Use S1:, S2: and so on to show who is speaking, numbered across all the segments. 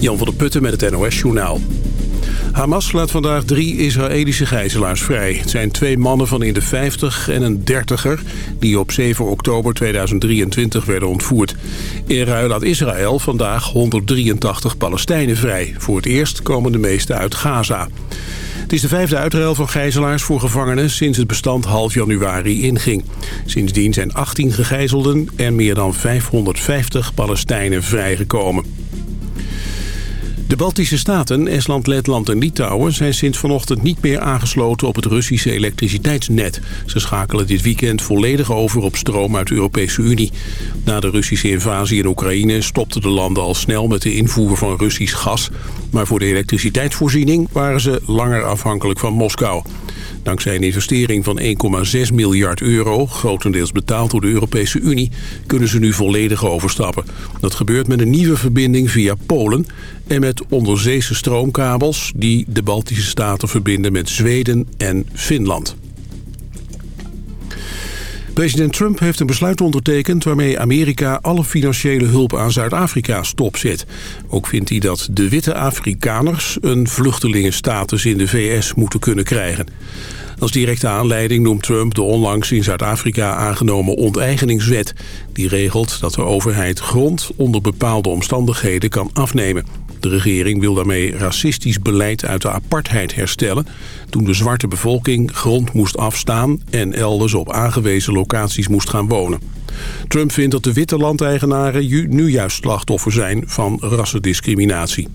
S1: Jan van der Putten met het NOS-journaal. Hamas laat vandaag drie Israëlische gijzelaars vrij. Het zijn twee mannen van in de 50 en een dertiger... die op 7 oktober 2023 werden ontvoerd. In ruil laat Israël vandaag 183 Palestijnen vrij. Voor het eerst komen de meeste uit Gaza. Het is de vijfde uitruil van gijzelaars voor gevangenen sinds het bestand half januari inging. Sindsdien zijn 18 gegijzelden en meer dan 550 Palestijnen vrijgekomen. De Baltische Staten, Estland, Letland en Litouwen... zijn sinds vanochtend niet meer aangesloten op het Russische elektriciteitsnet. Ze schakelen dit weekend volledig over op stroom uit de Europese Unie. Na de Russische invasie in Oekraïne stopten de landen al snel... met de invoer van Russisch gas. Maar voor de elektriciteitsvoorziening waren ze langer afhankelijk van Moskou. Dankzij een investering van 1,6 miljard euro, grotendeels betaald door de Europese Unie, kunnen ze nu volledig overstappen. Dat gebeurt met een nieuwe verbinding via Polen en met onderzeese stroomkabels die de Baltische Staten verbinden met Zweden en Finland. President Trump heeft een besluit ondertekend waarmee Amerika alle financiële hulp aan Zuid-Afrika stopzet. Ook vindt hij dat de witte Afrikaners een vluchtelingenstatus in de VS moeten kunnen krijgen. Als directe aanleiding noemt Trump de onlangs in Zuid-Afrika aangenomen onteigeningswet. Die regelt dat de overheid grond onder bepaalde omstandigheden kan afnemen. De regering wil daarmee racistisch beleid uit de apartheid herstellen... toen de zwarte bevolking grond moest afstaan... en elders op aangewezen locaties moest gaan wonen. Trump vindt dat de witte landeigenaren nu juist slachtoffer zijn van rassendiscriminatie.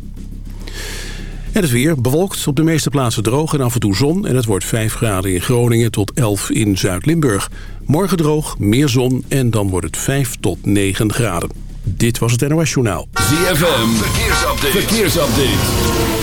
S1: En het weer bewolkt, op de meeste plaatsen droog en af en toe zon... en het wordt 5 graden in Groningen tot 11 in Zuid-Limburg. Morgen droog, meer zon en dan wordt het 5 tot 9 graden. Dit was het NOS Journaal.
S2: ZFM, verkeersupdate. verkeersupdate.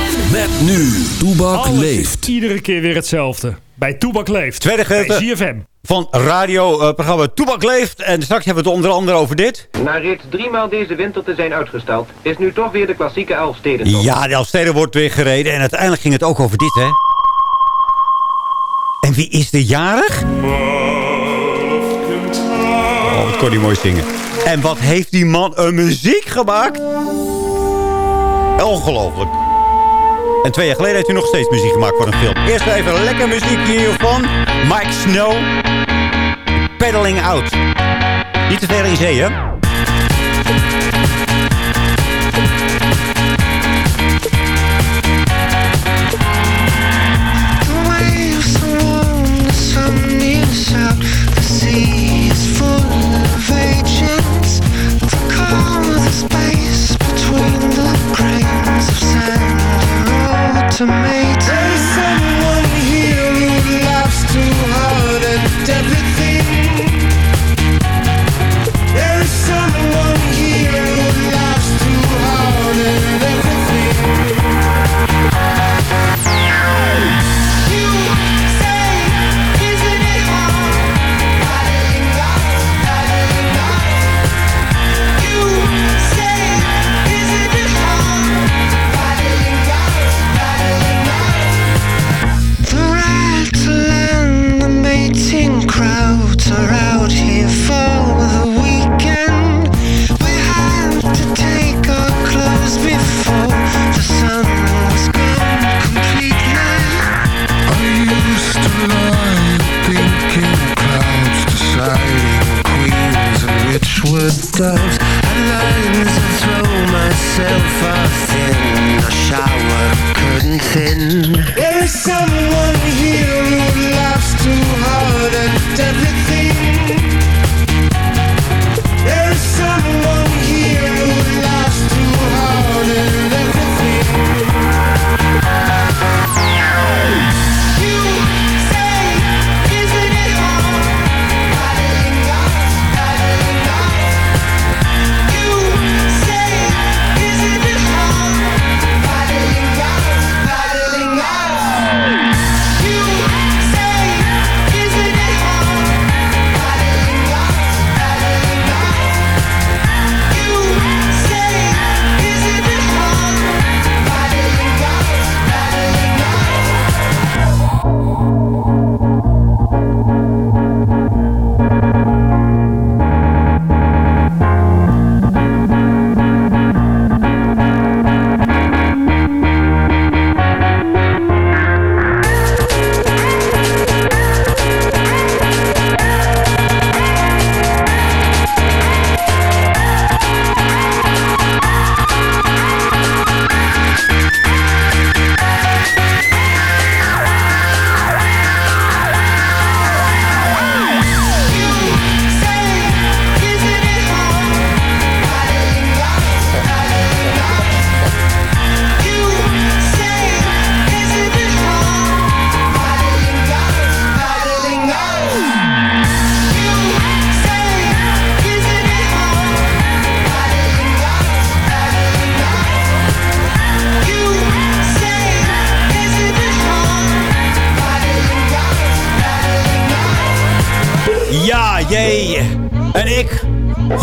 S2: Met nu, Toebak leeft.
S3: iedere keer weer hetzelfde. Bij Toebak leeft.
S4: Tweede gedeelte.
S3: Bij ZFM
S4: van radioprogramma Toebak Leeft. En straks hebben we het onder andere over dit.
S5: Na reeds driemaal deze winter te zijn uitgesteld, is nu toch weer de klassieke Elfsteden.
S4: Ja, de Elfsteden wordt weer gereden. En uiteindelijk ging het ook over dit, hè. En wie is de jarig? Oh, wat kon hij mooi zingen. En wat heeft die man een muziek gemaakt? Ongelooflijk. En twee jaar geleden heeft hij nog steeds muziek gemaakt voor een film. Eerst even lekker muziek hiervan. Mike Snow. Pedaling Out. Niet te ver in zee, hè?
S3: to me.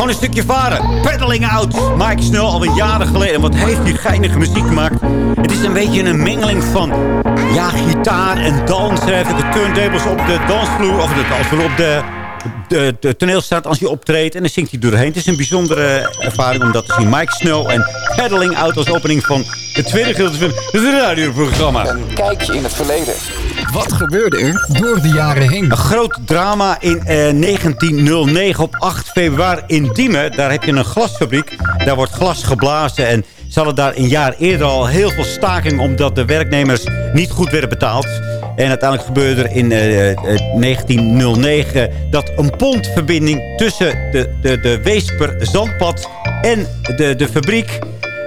S3: Een stukje varen. Pedaling out. Mike Snow, alweer jaren geleden. Wat heeft die geinige muziek gemaakt. Het is een beetje een mengeling van... Ja, gitaar en dans. Heeft de turntables op de dansvloer. Of de dansvloer op de de, de toneel staat als hij optreedt. En dan zingt hij doorheen. Het is een bijzondere ervaring om dat te zien. Mike Snow en Paddling Out als opening van het tweede gedeelte van het radioprogramma.
S6: Een kijkje in het verleden.
S7: Wat gebeurde er door de jaren heen?
S3: Een groot drama in eh, 1909 op 8 februari in Diemen. Daar heb je een glasfabriek. Daar wordt glas geblazen en... Ze hadden daar een jaar eerder al heel veel staking... omdat de werknemers niet goed werden betaald. En uiteindelijk gebeurde er in eh, eh, 1909 dat een pondverbinding tussen de, de, de Weesper Zandpad en de, de fabriek...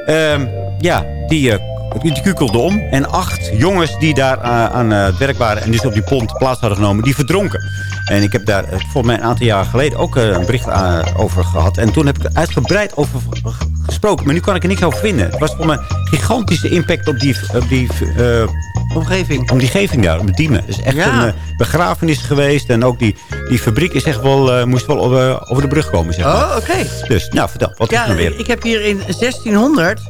S3: ehm, ja, die, eh, die kukelde om. En acht jongens die daar eh, aan eh, het werk waren... en dus op die pont plaats hadden genomen, die verdronken. En ik heb daar eh, volgens mij een aantal jaar geleden ook een bericht over gehad. En toen heb ik er uitgebreid over gesproken. Maar nu kan ik er niks over vinden. Het was voor mij een gigantische impact op die, op die
S8: Omgeving.
S3: om die geving daar, om de Diemen. Het is echt
S8: Ja.
S3: een begrafenis geweest. En ook die, die fabriek is echt wel, moest wel over, over de brug komen, zeg maar.
S8: Oh, oké.
S3: Dus, nou, vertel. Wat is
S8: Ja,
S3: er nou weer?
S8: ik heb hier in 1600...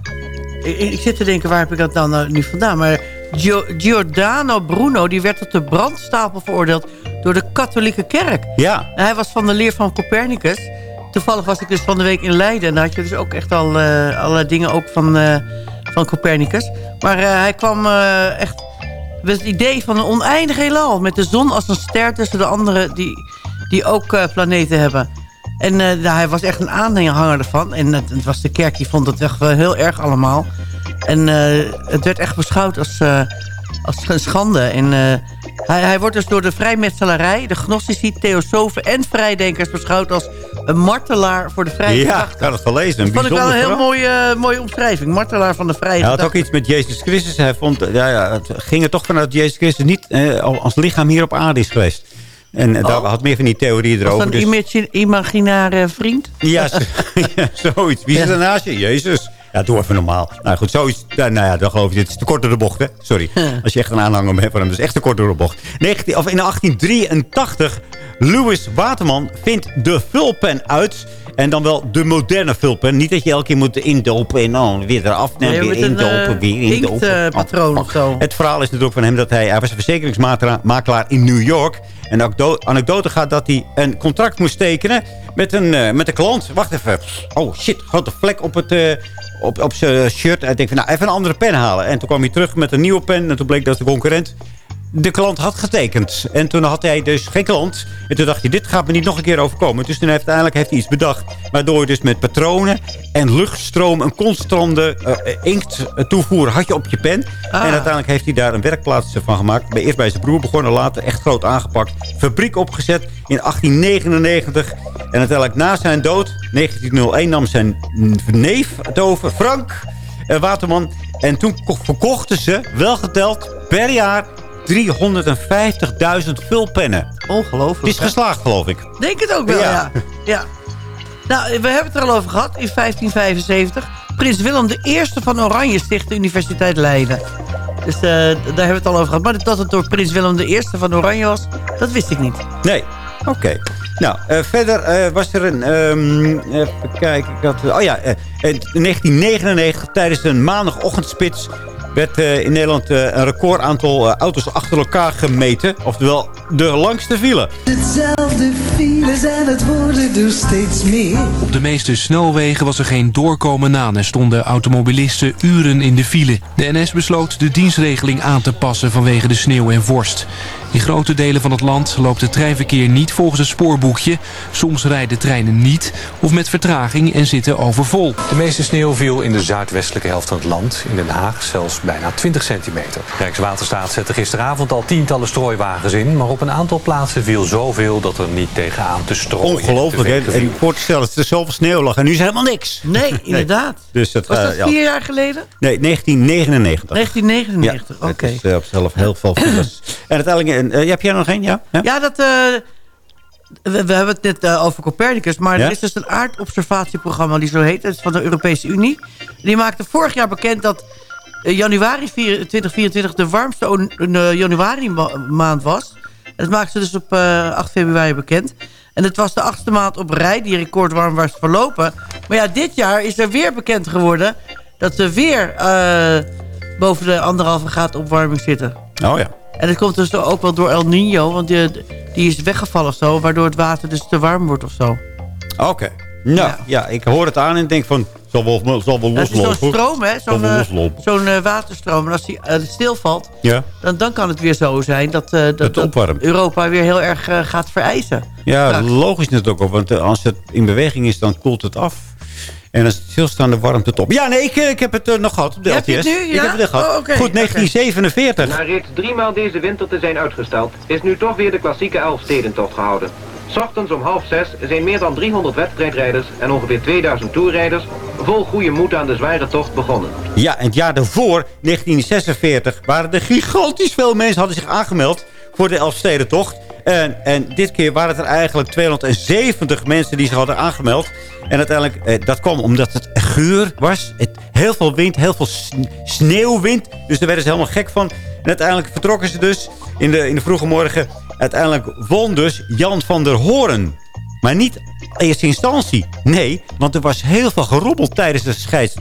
S8: Ik, ik zit te denken, waar heb ik dat dan eh, nu vandaan? Maar Gio- Giordano Bruno, die werd tot de brandstapel veroordeeld... door de katholieke kerk.
S3: Ja,
S8: En hij was van de leer van Copernicus. Toevallig was ik dus van de week in Leiden. En daar had je dus ook echt al eh, allerlei dingen ook van, eh, van Copernicus. Maar hij kwam echt met het idee van een oneindig heelal. Met de zon als een ster tussen de anderen die, die ook planeten hebben. En eh, nou, hij was echt een aanhanger ervan. En het, het was de kerk die vond het echt wel heel erg allemaal. En eh, het werd echt beschouwd als, eh, als een schande. En hij, hij wordt dus door de vrijmetselarij, de gnostici, theosofen en vrijdenkers beschouwd als een martelaar voor de vrije
S3: ja ik had het gelezen. Een
S8: Dat vond ik wel een heel
S3: verhaal.
S8: mooie, mooie omschrijving. Martelaar van de vrije
S3: Hij had ook iets met Jezus Christus. Hij vond, ja, ja, het ging er toch vanuit dat Jezus Christus niet eh, als lichaam hier op aarde is geweest. En eh, daar
S8: Oh.
S3: had meer van die theorieën
S8: Was
S3: erover.
S8: een
S3: dus-
S8: imagi- imaginaire vriend?
S3: Ja, zo- ja, zoiets. Wie zit
S8: Ja.
S3: er naast je? Jezus. Ja, doe even normaal. Nou goed, zoiets. Nou ja, dan geloof je. Dit is te kort door de bocht, hè? Sorry. Als je echt een aanhanger hebt van hem. Dat is echt te kort door de bocht. 19, of in 1883, Louis Waterman vindt de vulpen uit. En dan wel de moderne vulpen. Niet dat je elke keer moet indopen en dan weer eraf nemen.
S8: Nee,
S3: weer indopen,
S8: eh,
S3: weer indopen.
S8: inktpatroon of zo.
S3: Het verhaal is natuurlijk van hem dat hij... Hij was een verzekeringsmakelaar in New York. En de anekdo- anekdote gaat dat hij een contract moest tekenen met een, eh, met een klant. Wacht even. Oh shit, grote vlek op, het, eh, op, op zijn shirt. Hij denkt van, nou, even een andere pen halen. En toen kwam hij terug met een nieuwe pen. En toen bleek dat de concurrent de klant had getekend. En toen had hij dus geen klant. En toen dacht hij, dit gaat me niet nog een keer overkomen. Dus toen heeft, uiteindelijk heeft hij iets bedacht. Waardoor je dus met patronen en luchtstroom... een constante eh, inkt toevoer had je op je pen.
S8: Ah.
S3: En uiteindelijk heeft hij daar een werkplaats van gemaakt. Bij, eerst bij zijn broer begonnen, later echt groot aangepakt. Fabriek opgezet in 1899. En uiteindelijk na zijn dood, 1901, nam zijn neef het over, Frank eh, Waterman. En toen ko- verkochten ze, wel geteld, per jaar 350.000 vulpennen.
S8: Ongelooflijk.
S3: Het is geslaagd, geloof ik.
S8: Denk het ook wel,
S3: Ja.
S8: ja. ja. Nou, we hebben het er al over gehad in 1575. Prins Willem I van Oranje sticht de Universiteit Leiden. Dus eh, daar hebben we het al over gehad. Maar dat het door prins Willem I van Oranje was, dat wist ik niet.
S3: Nee. Oké. Nou, eh, verder eh, was er een... ehm, even kijken. Ik had, oh ja, in 1999 tijdens een maandagochtendspits... werd eh, in Nederland eh, een record aantal eh, auto's achter elkaar gemeten. Oftewel, de langste file.
S9: Files en het worden er steeds meer.
S10: Op de meeste snelwegen was er geen doorkomen aan en stonden automobilisten uren in de file. De NS besloot de dienstregeling aan te passen vanwege de sneeuw en vorst. In grote delen van het land loopt het treinverkeer niet volgens het spoorboekje. Soms rijden treinen niet of met vertraging en zitten overvol.
S11: De meeste sneeuw viel in de zuidwestelijke helft van het land. In Den Haag zelfs bijna 20 centimeter. Rijkswaterstaat zette gisteravond al tientallen strooiwagens in... maar op een aantal plaatsen viel zoveel dat er niet tegenaan te strooien
S3: Ongelooflijk, hè? En voor te stellen dat er zoveel sneeuw lag. En nu is helemaal niks.
S8: Nee, inderdaad.
S3: Dus dat,
S8: Was
S3: eh,
S8: dat vier jaar geleden?
S3: Nee, 1999.
S8: 1999,
S3: Ja,
S8: oké.
S3: Het is eh, op zelf heel veel files. en uiteindelijk, eh, heb jij er nog één? Ja? ja?
S8: Ja, dat... eh, we, we hebben het net eh, over Copernicus, maar
S3: Ja?
S8: er is dus een aardobservatieprogramma die zo heet. Het is van de Europese Unie. Die maakte vorig jaar bekend dat eh, januari 4 2024 de warmste eh, januari ma- maand was. Dat maakten ze dus op eh, 8 februari bekend. En het was de achtste maand op rij die recordwarm was verlopen. Maar ja, dit jaar is er weer bekend geworden... dat we weer uh, boven de anderhalve graad opwarming zitten.
S3: Oh ja.
S8: En dat komt dus ook wel door El Nino, want die, die is weggevallen of zo... waardoor het water dus te warm wordt of zo.
S3: Oké. Nou, ja. ja. ik hoor het aan en denk van... zal wel, zal wel loslopen.
S8: Dat is zo'n stroom, hè? Zo'n uh, zo uh, waterstroom. En als die uh, stilvalt,
S3: ja.
S8: dan, dan kan het weer zo zijn... dat, dat,
S3: het
S8: dat Europa weer heel erg gaat vereisen.
S3: Ja, Straks. logisch natuurlijk ook. Want als het in beweging is, dan koelt het af. En als het stilstaande warmte top. Ja, nee, ik, ik heb het uh, nog gehad op de
S8: LTS.
S3: Heb
S8: je het nu? Ja?
S3: Ik heb het gehad.
S8: Oh, okay.
S3: Goed, 1947.
S5: Na reeds drie maal deze winter te zijn uitgesteld... is nu toch weer de klassieke Elfstedentocht gehouden. Ochtends om half zes zijn meer dan 300 wedstrijdrijders en ongeveer 2000 toerrijders vol goede moed aan de zware tocht begonnen.
S3: Ja, en het jaar daarvoor, 1946, waren er gigantisch veel mensen hadden zich aangemeld voor de Elfstedentocht. En, en dit keer waren het er eigenlijk 270 mensen die zich hadden aangemeld. En uiteindelijk, eh, dat kwam omdat het guur was. Het, heel veel wind, heel veel sneeuwwind. Dus daar werden ze helemaal gek van. En uiteindelijk vertrokken ze dus in de, in de vroege morgen. Uiteindelijk won dus Jan van der Hoorn. Maar niet in eerste instantie. Nee, want er was heel veel gerobbeld tijdens de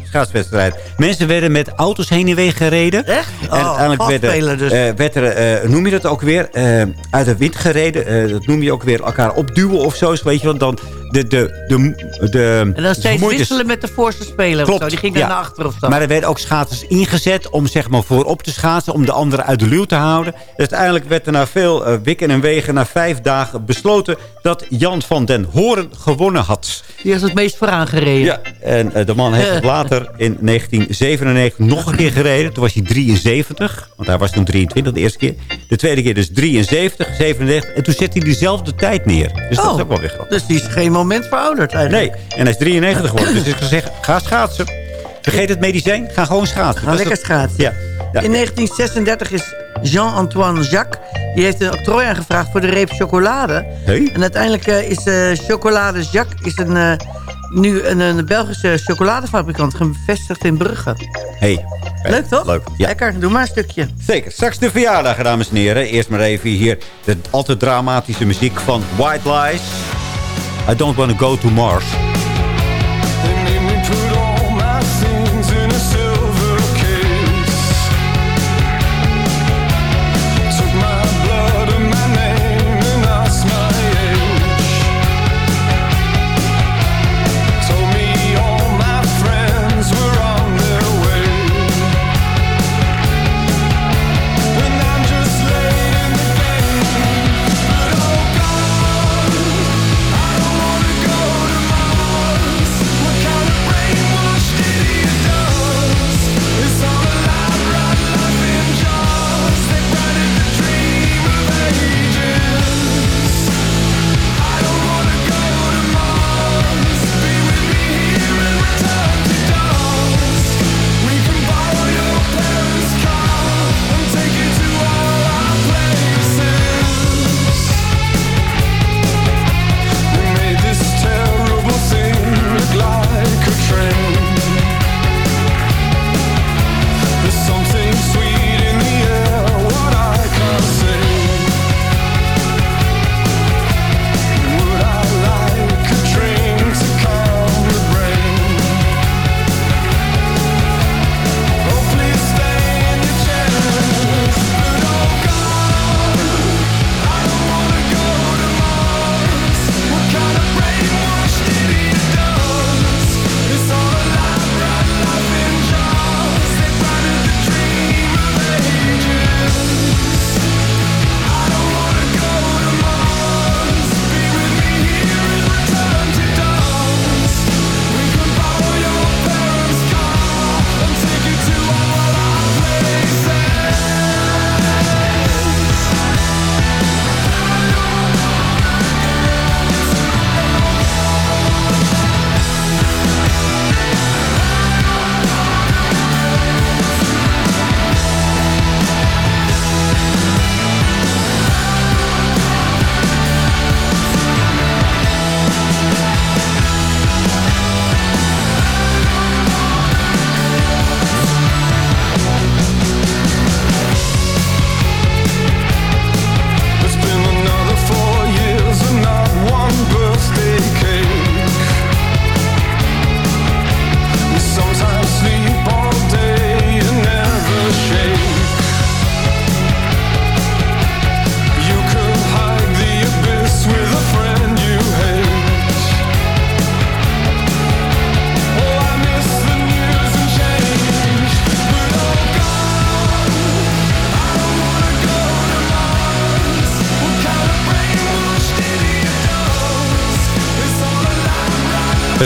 S3: schaatswedstrijd. Mensen werden met auto's heen en weer gereden.
S8: Echt?
S3: En
S8: oh,
S3: uiteindelijk werd,
S8: dus.
S3: uh, werd er, uh, noem je dat ook weer, uh, uit de wind gereden. dat noem je ook weer elkaar opduwen of zo. Weet je, want dan de, de, de, de,
S8: en dan steeds wisselen met de voorste speler
S3: Klopt,
S8: of zo. Die ging dan
S3: ja.
S8: naar achter of zo.
S3: Maar er werden ook schaatsers ingezet om zeg maar voorop te schaatsen. Om de anderen uit de luw te houden. Dus uiteindelijk werd er na veel uh, wikken en wegen, na vijf dagen besloten dat Jan van den Horen gewonnen had.
S8: Die is het meest vooraan gereden.
S3: Ja, en uh, de man heeft het later in 1997 nog een keer gereden. Toen was hij 73, want hij was toen 23 de eerste keer. De tweede keer dus 73, 97. En toen zette hij diezelfde tijd neer. Dus
S8: oh,
S3: dat is ook wel weer grappig.
S8: Dus die is geen moment verouderd eigenlijk.
S3: Nee, en hij is 93 geworden. dus ik zou zeggen, ga schaatsen. Vergeet het medicijn, ga gewoon schaatsen.
S8: Ga lekker schaatsen.
S3: Ja. ja.
S8: In 1936 is Jean-Antoine Jacques... die heeft een octrooi aangevraagd voor de reep chocolade.
S3: Hey.
S8: En uiteindelijk uh, is uh, Chocolade Jacques... Is een, uh, nu een, een, Belgische chocoladefabrikant gevestigd in Brugge.
S3: Hey.
S8: Leuk toch?
S3: Leuk, ja.
S8: Lekker, doe maar een stukje.
S3: Zeker. Straks de verjaardag, dames en heren. Eerst maar even hier de altijd dramatische muziek van White Lies. I don't want to go to Mars.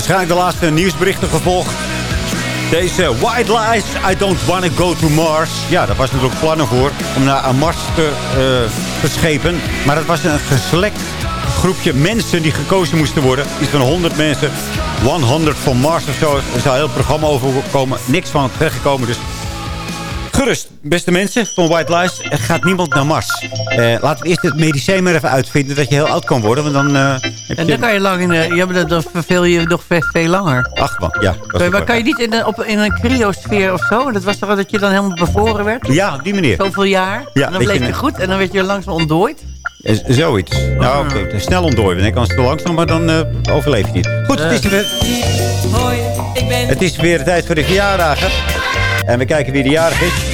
S3: Waarschijnlijk de laatste nieuwsberichten gevolgd. Deze White Lies, I don't wanna go to Mars. Ja, daar was natuurlijk plannen voor om naar Mars te uh, verschepen. Maar het was een geselect groepje mensen die gekozen moesten worden. Iets van 100 mensen. 100 van Mars of zo. Er zou heel het programma overkomen. Niks van terechtgekomen. Dus gerust, beste mensen van White Lies. Er gaat niemand naar Mars. Uh, laten we eerst het medicijn maar even uitvinden. Dat je heel oud kan worden. Want dan, uh,
S8: en dan kan je lang in de, ja, dan verveel je nog veel, veel langer.
S3: Ach man, ja.
S8: Maar, maar kan je niet in, de, op, in een cryosfeer of zo? Dat was toch dat je dan helemaal bevroren werd?
S3: Ja, op die manier.
S8: Zoveel jaar. Ja, en dan bleef je goed en dan werd je langzaam ontdooid.
S3: Zoiets. Nou, oké. Snel ontdooien. Ik kan het te langzaam, maar dan uh, overleef je niet. Goed, het is weer... Hoi, ik ben... Het is weer tijd voor de verjaardagen. En we kijken wie de jarig is.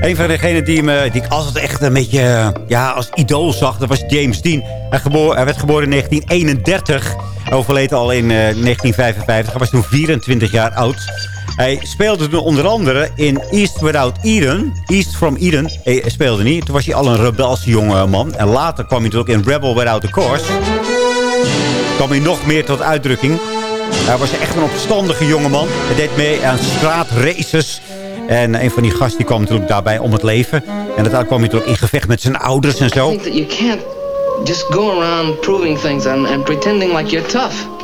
S3: Een van degenen die, me, die ik altijd echt een beetje ja, als idool zag, dat was James Dean. Hij, hij werd geboren in 1931. Hij overleed al in uh, 1955. Hij was toen 24 jaar oud. Hij speelde toen onder andere in East Without Eden. East from Eden hij speelde niet. Toen was hij al een rebelse jonge man. En later kwam hij natuurlijk in Rebel Without a Course. kwam hij nog meer tot uitdrukking. Hij was echt een opstandige jongeman. Hij deed mee aan straatraces. En een van die gasten die kwam natuurlijk daarbij om het leven. En uiteindelijk kwam hij natuurlijk in gevecht met zijn ouders en zo. You can't just go around proving things and, and pretending like you're tough.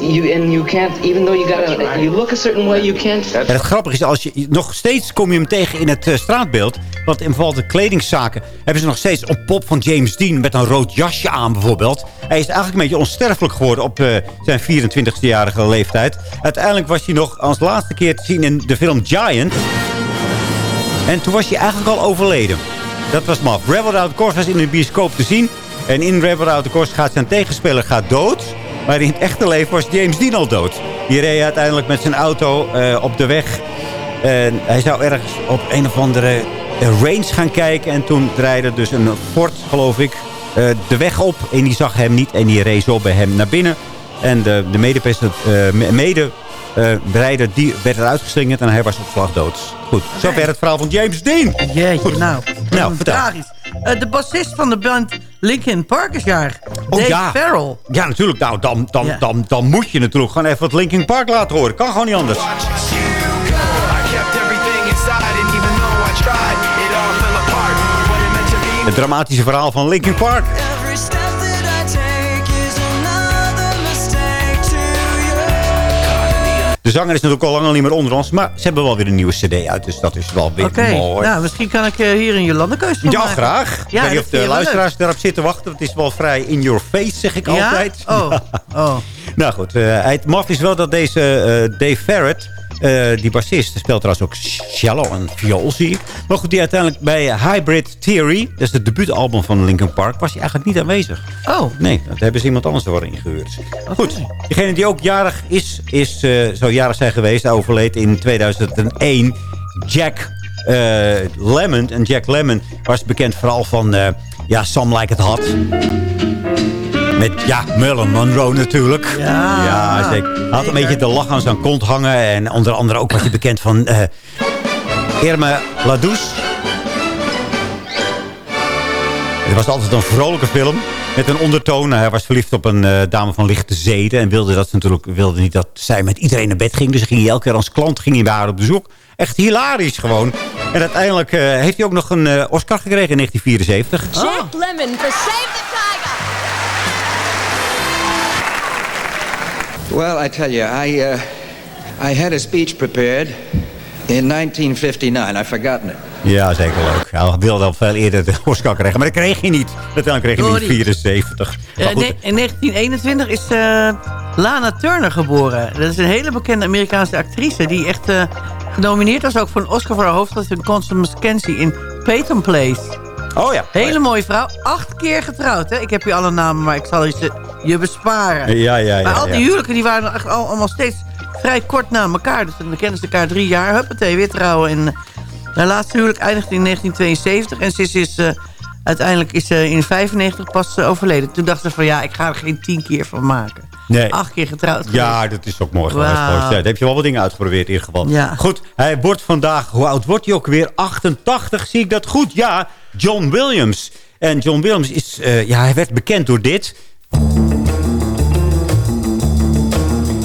S3: You, and you can't, even though you, gotta, you look a certain way, you can't... En het grappige is, als je, nog steeds kom je hem tegen in het uh, straatbeeld. Want in bijvoorbeeld de kledingzaken hebben ze nog steeds een pop van James Dean... met een rood jasje aan bijvoorbeeld. Hij is eigenlijk een beetje onsterfelijk geworden op uh, zijn 24-jarige leeftijd. Uiteindelijk was hij nog als laatste keer te zien in de film Giant. En toen was hij eigenlijk al overleden. Dat was maf. Rebel Out Course was in de bioscoop te zien. En in Rebel Out Course gaat zijn tegenspeler gaat dood... Maar in het echte leven was James Dean al dood. Die reed uiteindelijk met zijn auto uh, op de weg. En hij zou ergens op een of andere range gaan kijken. En toen draaide dus een Ford, geloof ik, uh, de weg op. En die zag hem niet. En die reed zo bij hem naar binnen. En de, de mede, uh, bereider die werd eruit geslingerd. En hij was op slag dood. Goed, zover het verhaal van James Dean.
S8: Jeetje, Goed. nou. Nou, vertel. Tragisch. Uh, de bassist van de band Linkin Park is jaar. Oh, Dave ja. Farrell.
S3: Ja, natuurlijk. Nou, dan, dan, ja. dan, dan moet je natuurlijk gewoon even wat Linkin Park laten horen. Kan gewoon niet anders. Het dramatische verhaal van Linkin Park. De zanger is natuurlijk al lang al niet meer onder ons. Maar ze hebben wel weer een nieuwe cd uit. Dus dat is wel weer okay. mooi.
S8: Nou, misschien kan ik uh, hier een Jolandekeus van
S3: Ja,
S8: maken.
S3: graag. Ja, ik weet of de luisteraars leuk. daarop zitten wachten. Het is wel vrij in your face, zeg ik
S8: ja?
S3: altijd.
S8: Oh. oh.
S3: nou goed, uh, het maf is wel dat deze uh, Dave Ferret... Uh, die bassist speelt trouwens ook cello en viool, zie ik. Maar goed, die uiteindelijk bij Hybrid Theory... dat is het debuutalbum van Linkin Park... was hij eigenlijk niet aanwezig.
S8: Oh.
S3: Nee, dat hebben ze iemand anders ervoor ingehuurd. Okay. Goed, degene die ook jarig is... is uh, zou jarig zijn geweest, overleed in 2001... Jack uh, Lemmon. En Jack Lemmon was bekend vooral van... ja, Some Like It Hot... Met, ja, Marilyn Monroe natuurlijk.
S8: Ja.
S3: Ja, zeker. Hij had een beetje de lach aan zijn kont hangen. En onder andere ook was je bekend van uh, Irma Ladouce. Het was altijd een vrolijke film. Met een ondertoon. Hij was verliefd op een uh, dame van lichte zeden. En wilde, dat natuurlijk, wilde niet dat zij met iedereen naar bed ging. Dus ging hij elke keer als klant ging hij bij haar op bezoek. Echt hilarisch gewoon. En uiteindelijk uh, heeft hij ook nog een uh, Oscar gekregen in 1974.
S6: Jack oh. Lemmon for
S12: Well, I tell you, I, uh, I had a speech prepared in 1959. I've forgotten it.
S3: Ja, zeker leuk. Hij wilde al veel eerder de Oscar krijgen, maar dat kreeg hij niet. Uiteindelijk kreeg hij in 74.
S8: Uh, in 1921 is uh, Lana Turner geboren. Dat is een hele bekende Amerikaanse actrice... die echt uh, genomineerd was ook voor een Oscar voor haar hoofdrol... in Constance Mackenzie in Peyton Place.
S3: Oh ja.
S8: Hele mooie vrouw. Acht keer getrouwd. Hè? Ik heb hier alle namen, maar ik zal je, je besparen.
S3: Ja, ja, ja.
S8: Maar al die huwelijken die waren echt allemaal steeds vrij kort na elkaar. Dus dan kennen ze elkaar drie jaar. Huppatee, weer trouwen. En haar laatste huwelijk eindigde in 1972. En ze is... Uh, uiteindelijk is ze in 95 pas uh, overleden. Toen dacht ze van ja, ik ga er geen tien keer van maken.
S3: Nee.
S8: Acht keer getrouwd.
S3: Ja, geweest. dat is ook mooi wow. geweest. Ja, daar heb je wel wat dingen uitgeprobeerd in ieder geval.
S8: Ja.
S3: Goed, hij wordt vandaag, hoe oud wordt hij ook weer? 88, zie ik dat goed? Ja, John Williams. En John Williams is, uh, ja, hij werd bekend door dit.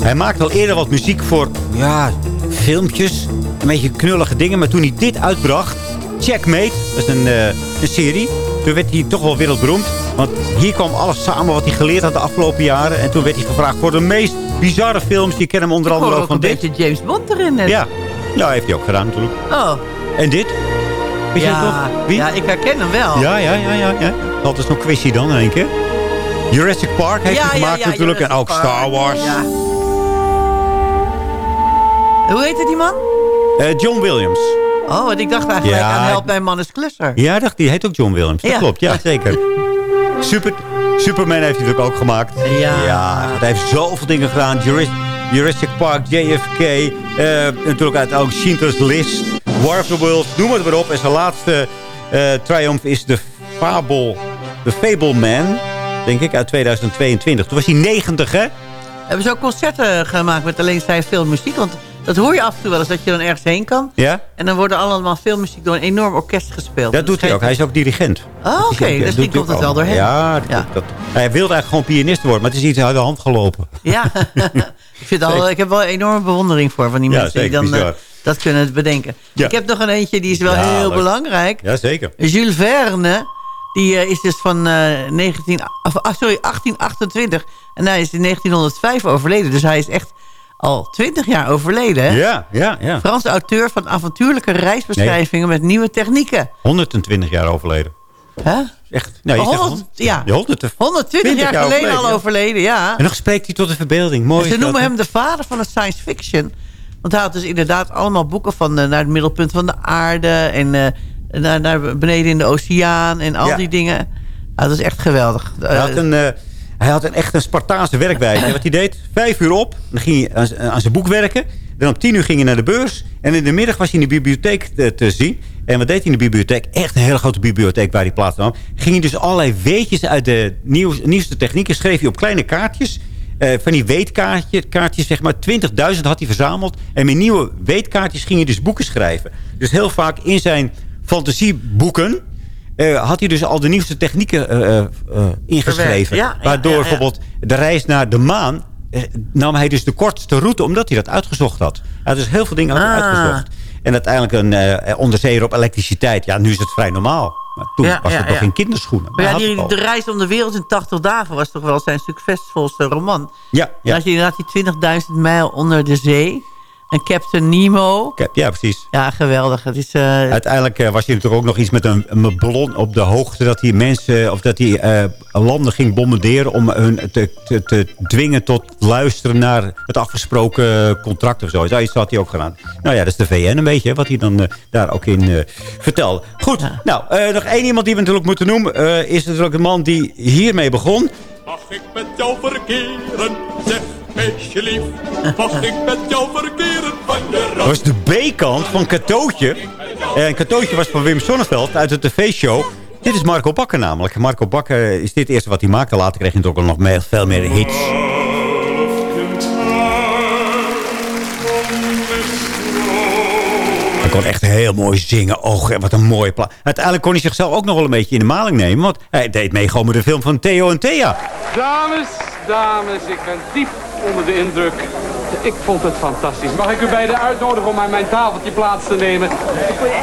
S3: Hij maakte al eerder wat muziek voor, ja, filmpjes. Een beetje knullige dingen. Maar toen hij dit uitbracht, Checkmate, dat is een, eh, een serie. Toen werd hij toch wel wereldberoemd. Want hier kwam alles samen wat hij geleerd had de afgelopen jaren. En toen werd hij gevraagd voor de meest bizarre films. Je kent hem onder andere
S8: hoor
S3: ook van
S8: ook een
S3: dit.
S8: beetje James Bond erin. net.
S3: Ja. ja, heeft hij ook gedaan natuurlijk.
S8: Oh.
S3: En dit? Weet
S8: ja?
S3: Wie?
S8: ja, ik herken hem wel.
S3: Ja, ja, ja, ja. ja. Altijd zo'n quizje dan in één keer. Jurassic Park heeft
S8: Ja,
S3: hij gemaakt
S8: ja,
S3: natuurlijk. En ook
S8: Park.
S3: Star Wars.
S8: Hoe heette die man?
S3: Eh, John Williams.
S8: Oh, want ik dacht eigenlijk aan Help Mijn Man is Klusser.
S3: Ja, dacht, die heet ook John Williams. Dat
S8: Ja.
S3: klopt, ja, zeker. Super, Superman heeft hij natuurlijk ook gemaakt.
S8: Ja.
S3: ja hij heeft zoveel dingen gedaan. Jurassic, Jurassic Park, JFK. eh, natuurlijk uit ook Schindler's List. War of the Worlds, noem het maar op. En zijn laatste eh triumph is de Fable, The Fableman. Denk ik, uit 2022. Toen was hij 90, hè?
S8: Hebben ze ook concerten gemaakt met alleen zijn veel muziek? Want dat hoor je af en toe wel eens, dat je dan ergens heen kan.
S3: Ja?
S8: En dan worden allemaal veel muziek door een enorm orkest gespeeld.
S3: Dat doet hij ook. Hij is ook dirigent.
S8: Oh, oké.
S3: Dat
S8: Dus die komt het wel doorheen.
S3: Ja, dat, Dat, hij wilde eigenlijk gewoon pianist worden. Maar het is iets uit de hand gelopen.
S8: Ja, ik, vind al, ik heb wel enorme bewondering voor van die
S3: Ja,
S8: mensen die
S3: zeker,
S8: dan eh, dat kunnen bedenken.
S3: Ja.
S8: Ik heb nog een eentje, die is wel
S3: Ja,
S8: heel
S3: leuk.
S8: belangrijk.
S3: Jazeker.
S8: Jules Verne, die eh, is dus van eh 19, of, ah, sorry, 1828. En hij is in 1905 overleden. Dus hij is echt al 20 jaar overleden. Hè?
S3: Ja, ja, ja.
S8: Franse auteur van avontuurlijke reisbeschrijvingen met nieuwe technieken.
S3: 120 jaar overleden.
S8: Hè?
S3: Echt? Nou, je
S8: Oh,
S3: zegt
S8: 100, ja.
S3: 120
S8: 120 jaar, geleden
S3: overleden,
S8: al
S3: ja.
S8: overleden, ja.
S3: En nog spreekt hij tot de verbeelding. Mooi
S8: Ze
S3: dat,
S8: noemen hem de vader van het science fiction. Want hij had dus inderdaad allemaal boeken van eh, naar het middelpunt van de aarde. En eh, naar, naar beneden in de oceaan. En al
S3: Ja.
S8: die dingen. Ja, dat is echt geweldig.
S3: Hij had,
S8: Eh,
S3: een, eh, hij had een echt een Spartaanse werkwijze. En wat hij deed, vijf uur op. Dan ging hij aan, zijn boek werken. Dan om tien uur ging hij naar de beurs. En in de middag was hij in de bibliotheek te, te zien. En wat deed hij in de bibliotheek? Echt een hele grote bibliotheek waar hij plaats nam. Ging hij dus allerlei weetjes uit de nieuws, nieuwste technieken. Schreef hij op kleine kaartjes. Eh, van die weetkaartjes, kaartjes, zeg maar 20.000 had hij verzameld. En met nieuwe weetkaartjes ging hij dus boeken schrijven. Dus heel vaak in zijn fantasieboeken... eh, had hij dus al de nieuwste technieken eh, eh, ingeschreven.
S8: Ja,
S3: Waardoor
S8: ja, ja.
S3: bijvoorbeeld de reis naar de maan... nam hij dus de kortste route, omdat hij dat uitgezocht had. Hij had dus heel veel dingen had hij
S8: Ah.
S3: uitgezocht. En uiteindelijk een onderzeeër op elektriciteit. Ja, nu is het vrij normaal. Maar toen
S8: Ja,
S3: was
S8: ja,
S3: het nog
S8: ja.
S3: in kinderschoenen.
S8: maar ja, die, de reis om de wereld in 80 dagen was toch wel zijn succesvolste roman.
S3: Ja,
S8: En als je inderdaad die 20.000 mijl onder de zee. En Captain Nemo.
S3: Cap- ja, precies.
S8: Ja, geweldig. Het is, eh,
S3: Uiteindelijk eh, was hij natuurlijk ook nog iets met een, een ballon op de hoogte... dat hij mensen of dat hij eh, landen ging bombarderen... om hun te, te, te dwingen tot luisteren naar het afgesproken contract of zo. Zoiets had hij ook gedaan. Nou ja, dat is de VN een beetje, wat hij dan daar ook in eh, vertelde. Goed, nou, eh, nog één iemand die we natuurlijk moeten noemen... eh, is natuurlijk de man die hiermee begon.
S13: Mag ik met jou verkeren? Zeg, meisje lief. Mag ik met jou verkeren van je
S3: Dat was de B-kant van Katootje. En Katootje was van Wim Sonneveld uit de tv-show. Dit is Marco Bakker namelijk. Marco Bakker is dit eerste wat hij maakte. Later kreeg hij natuurlijk ook nog meer, veel meer hits. Hij kon echt heel mooi zingen. Oh, wat een mooie plaat. Uiteindelijk kon hij zichzelf ook nog wel een beetje in de maling nemen. Want hij deed mee gewoon met de film van Theo en Thea.
S14: Dames, dames, ik ben diep onder de indruk. Ik vond het fantastisch. Mag ik u beiden uitnodigen om aan mijn tafeltje plaats te nemen?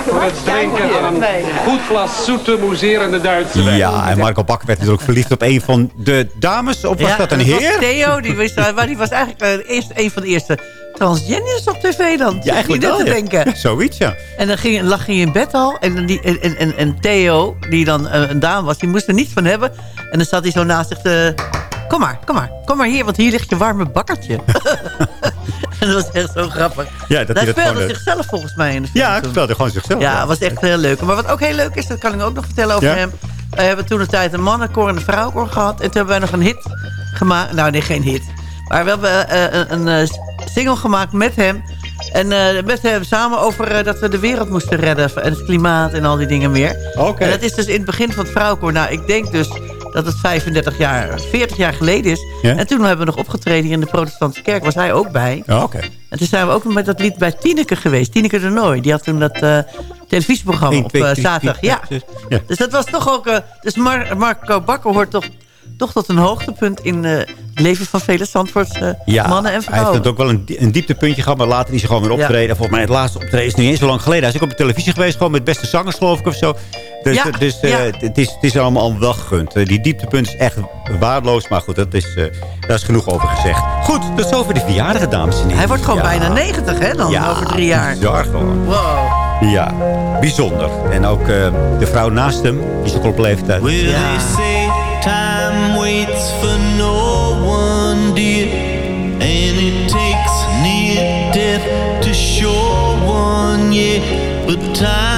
S14: Voor het drinken van een goed glas zoete, mousserende Duitse wijn.
S3: Ja, en Marco Bakker werd natuurlijk verliefd op een van de dames. Of was
S8: ja,
S3: dat een heer?
S8: Theo, die was, maar die was eigenlijk eh, eerst een van de eerste transgenders op tv dan.
S3: Ja, eigenlijk wel,
S8: te
S3: ja.
S8: denken.
S3: Zoiets, ja.
S8: En dan ging, lag hij in bed al. En, die, en, en, en Theo, die dan eh, een dame was, die moest er niets van hebben. En dan zat hij zo naast zich te... Kom maar, kom maar, kom maar hier, want hier ligt je warme bakkertje. en dat was echt zo grappig.
S3: Ja, dat hij
S8: hij
S3: dat
S8: speelde
S3: gewoon, eh,
S8: zichzelf volgens mij in de film
S3: Ja,
S8: toen.
S3: speelde gewoon zichzelf.
S8: Ja, was echt heel leuk. Maar wat ook heel leuk is, dat kan ik ook nog vertellen over
S3: Ja?
S8: hem. Wij hebben toen een tijd een mannenkoor en een vrouwenkoor gehad. En toen hebben wij nog een hit gemaakt. Nou, nee, geen hit. Maar we hebben eh, een, een eh, single gemaakt met hem. En eh, met hem samen over dat we de wereld moesten redden. En het klimaat en al die dingen meer.
S3: Oké.
S8: En dat is dus in het begin van het vrouwenkoor. Nou, ik denk dus dat het 35 jaar, 40 jaar geleden is. En toen hebben we nog opgetreden hier in de protestantse kerk. Was hij ook bij. En toen zijn we ook met dat lied bij Tineke geweest. Tineke de Nooi. Die had toen dat televisieprogramma op zaterdag. Ja. Dus dat was toch ook... dus Mar Marco Bakker hoort toch, toch tot een hoogtepunt in eh, het leven van vele Zandvoortse
S3: Ja,
S8: mannen en
S3: hij heeft
S8: vrouwen.
S3: het ook wel een, een dieptepuntje gehad, maar later is hij gewoon weer
S8: Ja.
S3: optreden. En volgens mij het laatste optreden is nu niet eens zo lang geleden. Hij is ook op de televisie geweest, gewoon met beste zangers geloof ik of zo. Dus,
S8: Ja,
S3: dus eh,
S8: ja.
S3: het, is, het is allemaal wel gegund. Eh, die dieptepunt is echt waardeloos, maar goed, dat is, eh, daar is genoeg over gezegd. Goed, tot zover de verjaardag, dames en heren.
S8: Hij wordt gewoon
S3: Ja.
S8: bijna 90, hè, dan,
S3: Ja,
S8: over drie jaar.
S3: bizar gewoon.
S8: Wow.
S3: Ja, bijzonder. En ook eh, de vrouw naast hem, die is ook al op leeftijd.
S15: Time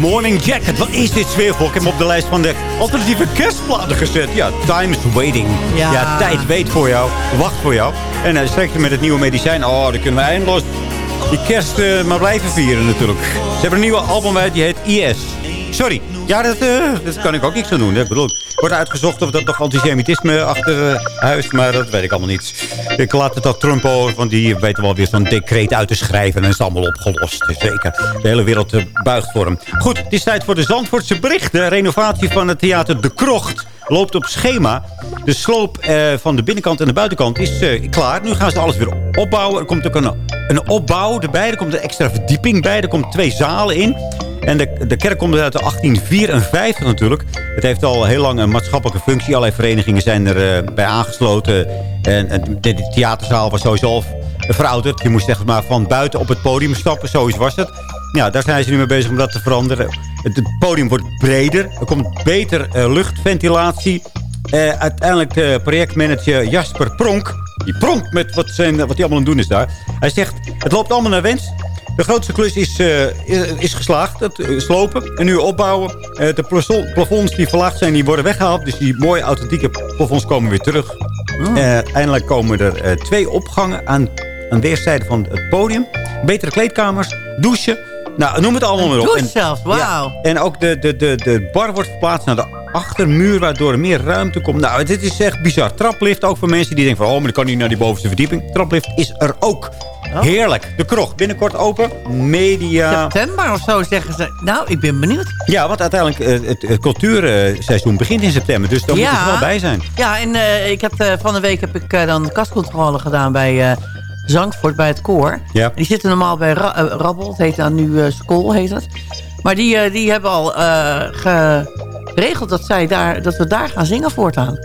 S3: Morning Jacket. Wat is dit sfeervol? Ik heb hem op de lijst van de alternatieve kerstplaten gezet. Ja, Time is Waiting.
S8: Ja.
S3: tijd weet voor jou. Wacht voor jou. En uh, sterkte met het nieuwe medicijn. Oh, dan kunnen we eindeloos die kerst eh, maar blijven vieren natuurlijk. Ze hebben een nieuwe album uit, die heet IS. Sorry. Ja, dat, eh, dat kan ik ook niks aan doen. hè. Ik bedoel, wordt uitgezocht of dat nog antisemitisme achter eh, huis. Maar dat weet ik allemaal niet. Ik laat het ook Trump over, want die weet wel weer zo'n decreet uit te schrijven. En is allemaal opgelost. Zeker. De hele wereld eh, buigt voor hem. Goed, het is tijd voor de Zandvoortse berichten. Renovatie van het theater De Krocht loopt op schema. De sloop van de binnenkant en de buitenkant is klaar. Nu gaan ze alles weer opbouwen. Er komt ook een, een opbouw erbij. Er komt een extra verdieping bij. Er komt twee zalen in. En de, de kerk komt uit de 1854 natuurlijk. Het heeft al heel lang een maatschappelijke functie. Allerlei verenigingen zijn er eh, bij aangesloten. En, de, theaterzaal was sowieso al verouderd. Je moest zeg maar van buiten op het podium stappen. Zoiets was het. Ja, daar zijn ze nu mee bezig om dat te veranderen. Het, podium wordt breder. Er komt beter eh, luchtventilatie. Eh, uiteindelijk de projectmanager Jasper Pronk. Die pronkt met wat, zijn, wat hij allemaal aan het doen is daar. Hij zegt, het loopt allemaal naar wens. De grootste klus is, eh, is, is geslaagd. Het eh, slopen en nu opbouwen. Eh, de plafond- plafonds die verlaagd zijn, die worden weggehaald. Dus die mooie authentieke plafonds komen weer terug. Eh, eindelijk komen er twee opgangen aan, aan weerszijden van het podium. Betere kleedkamers, douchen. Nou, noem het allemaal maar op. En-
S8: zelfs, wauw.
S3: Ja, en ook de, de, de, de bar wordt verplaatst naar de achtermuur... waardoor er meer ruimte komt. Nou, dit is echt bizar. Traplift ook voor mensen die denken van... oh, maar dan kan niet naar die bovenste verdieping. Traplift is er ook.
S8: Oh.
S3: Heerlijk. De krocht binnenkort open. Media...
S8: September of zo zeggen ze. Nou, ik ben benieuwd.
S3: Ja, want uiteindelijk eh, het, het cultuurseizoen begint in september. Dus daar
S8: Ja.
S3: moeten ze wel bij zijn.
S8: Ja, en eh, ik heb, eh, van de week heb ik dan kastcontrole gedaan bij Zandvoort, bij het koor.
S3: Ja.
S8: Die zitten normaal bij Ra Rabbel. Het heet dan nu School, heet het. Maar die, die hebben al geregeld dat, zij daar, dat we daar gaan zingen voortaan.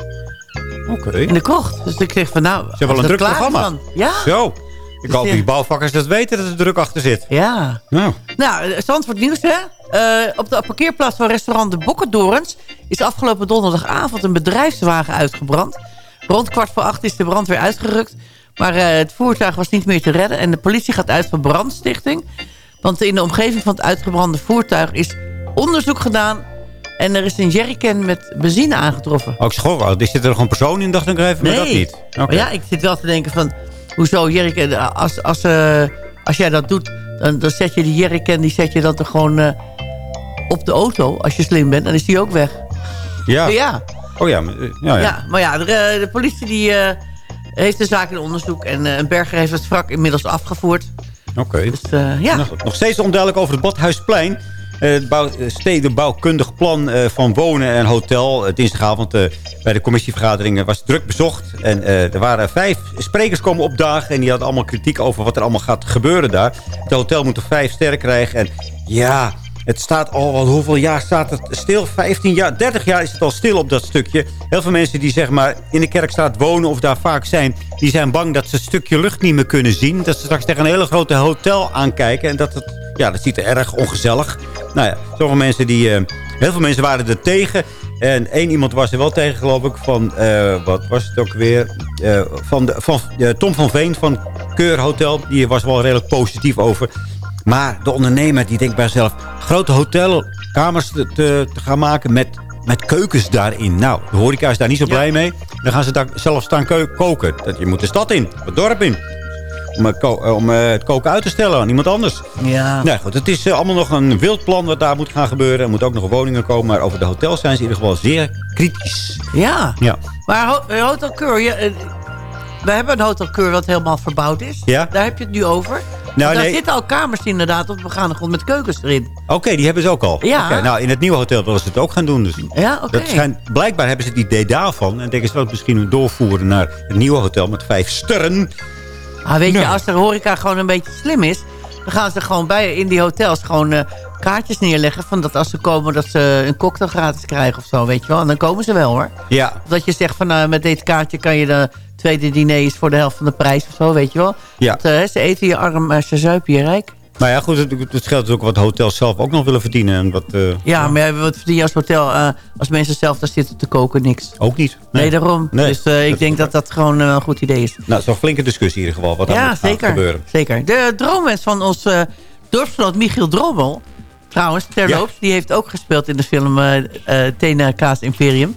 S3: Oké.
S8: In de krocht. Dus ik zeg van nou...
S3: Ze hebben wel een druk programma.
S8: Ja.
S3: Zo. Ik hoop die bouwvakkers dat weten dat er druk achter zit.
S8: Ja.
S3: Nou.
S8: Nou, Zandvoort nieuws, hè? Eh, op de parkeerplaats van restaurant De Bokkendorens... is afgelopen donderdagavond een bedrijfswagen uitgebrand. Rond kwart voor acht is de brand weer uitgerukt. Maar eh, het voertuig was niet meer te redden... en de politie gaat uit voor brandstichting. Want in de omgeving van het uitgebrande voertuig is onderzoek gedaan... en er is een jerrycan met benzine aangetroffen.
S3: Ook. Oh, Er zit er nog een persoon in, dacht ik even. Maar dat niet.
S8: Maar ja, ik zit wel te denken van... Hoezo jerrycan? Als, als, eh, als jij dat doet, dan, dan zet je die jerrycan... die zet je dan toch gewoon eh, op de auto. Als je slim bent, dan is die ook weg.
S3: Ja.
S8: Ja.
S3: Oh ja. maar, eh, ja, ja.
S8: Ja, maar ja, de, eh, de politie die, eh, heeft de zaak in onderzoek. En eh, een berger heeft het wrak inmiddels afgevoerd.
S3: Oké.
S8: Dus eh, ja.
S3: Nog, nog steeds onduidelijk over het Badhuisplein. Eh, Het bouw, eh, stedenbouwkundig plan eh, van wonen en hotel. Dinsdagavond bij de commissievergadering eh, was druk bezocht. En er waren vijf sprekers komen opdagen. En die hadden allemaal kritiek over wat er allemaal gaat gebeuren daar. Het hotel moet er vijf sterren krijgen. En ja, het staat al, wel hoeveel jaar staat het stil? 15 jaar, 30 jaar is het al stil op dat stukje. Heel veel mensen die zeg maar in de Kerkstraat wonen of daar vaak zijn... die zijn bang dat ze een stukje lucht niet meer kunnen zien. Dat ze straks tegen een hele grote hotel aankijken. En dat het, ja, dat ziet er erg ongezellig. Nou ja, sommige mensen die... eh, heel veel mensen waren er tegen. En één iemand was er wel tegen, geloof ik, van... eh, wat was het ook weer? Eh, van de, van Tom van Veen van Keur Hotel. Die was wel redelijk positief over... Maar de ondernemer die denkt bij zichzelf... grote hotelkamers te, te, te gaan maken met, met keukens daarin. Nou, de horeca is daar niet zo blij mee. Dan gaan ze daar zelf staan koken. Dat, je moet de stad in, het dorp in. Om, het ko- eh, om eh, het koken uit te stellen aan iemand anders.
S8: Ja.
S3: Nou goed, het is eh, allemaal nog een wild plan wat daar moet gaan gebeuren. Er moeten ook nog woningen komen. Maar over de hotels zijn ze in ieder geval zeer kritisch.
S8: Ja.
S3: Ja.
S8: Maar ho eh, Hotel Keur, ja, eh, we hebben een Hotel Keur wat helemaal verbouwd is.
S3: Ja.
S8: Daar heb je het nu over.
S3: Nou,
S8: daar
S3: nee.
S8: zitten al kamers inderdaad op de begaande grond met keukens erin.
S3: Oké, die hebben ze ook al.
S8: Ja.
S3: Nou, in het nieuwe hotel willen ze het ook gaan doen. Dus
S8: Ja, oké.
S3: blijkbaar hebben ze het idee daarvan. En denken ze dat misschien doorvoeren naar het nieuwe hotel met vijf sterren.
S8: Ah, weet je,
S3: Nou.
S8: als de horeca gewoon een beetje slim is... dan gaan ze gewoon bij in die hotels gewoon eh, kaartjes neerleggen... van dat als ze komen dat ze een cocktail gratis krijgen of zo, weet je wel. En dan komen ze wel, hoor.
S3: Ja,
S8: dat je zegt van nou, met dit kaartje kan je de tweede diner is voor de helft van de prijs of zo, weet je wel.
S3: Ja.
S8: Want, eh, ze eten je arm, maar ze zuipen je rijk.
S3: maar ja, goed, het, het scheelt ook wat hotels zelf ook nog willen verdienen. En wat, eh,
S8: Ja, maar wat verdien je als hotel eh, als mensen zelf daar zitten te koken? Niks.
S3: ook niet.
S8: Nee, daarom.
S3: Nee,
S8: dus eh, ik
S3: dat-
S8: denk dat dat gewoon eh, een goed idee is.
S3: Nou, een flinke discussie in ieder geval. Wat daar
S8: ja, zeker.
S3: gebeuren.
S8: zeker. De droomwens van ons eh dorpsgenoot Michiel Drommel... trouwens, terloops, die heeft ook gespeeld in de film eh eh Tena Kaas Imperium.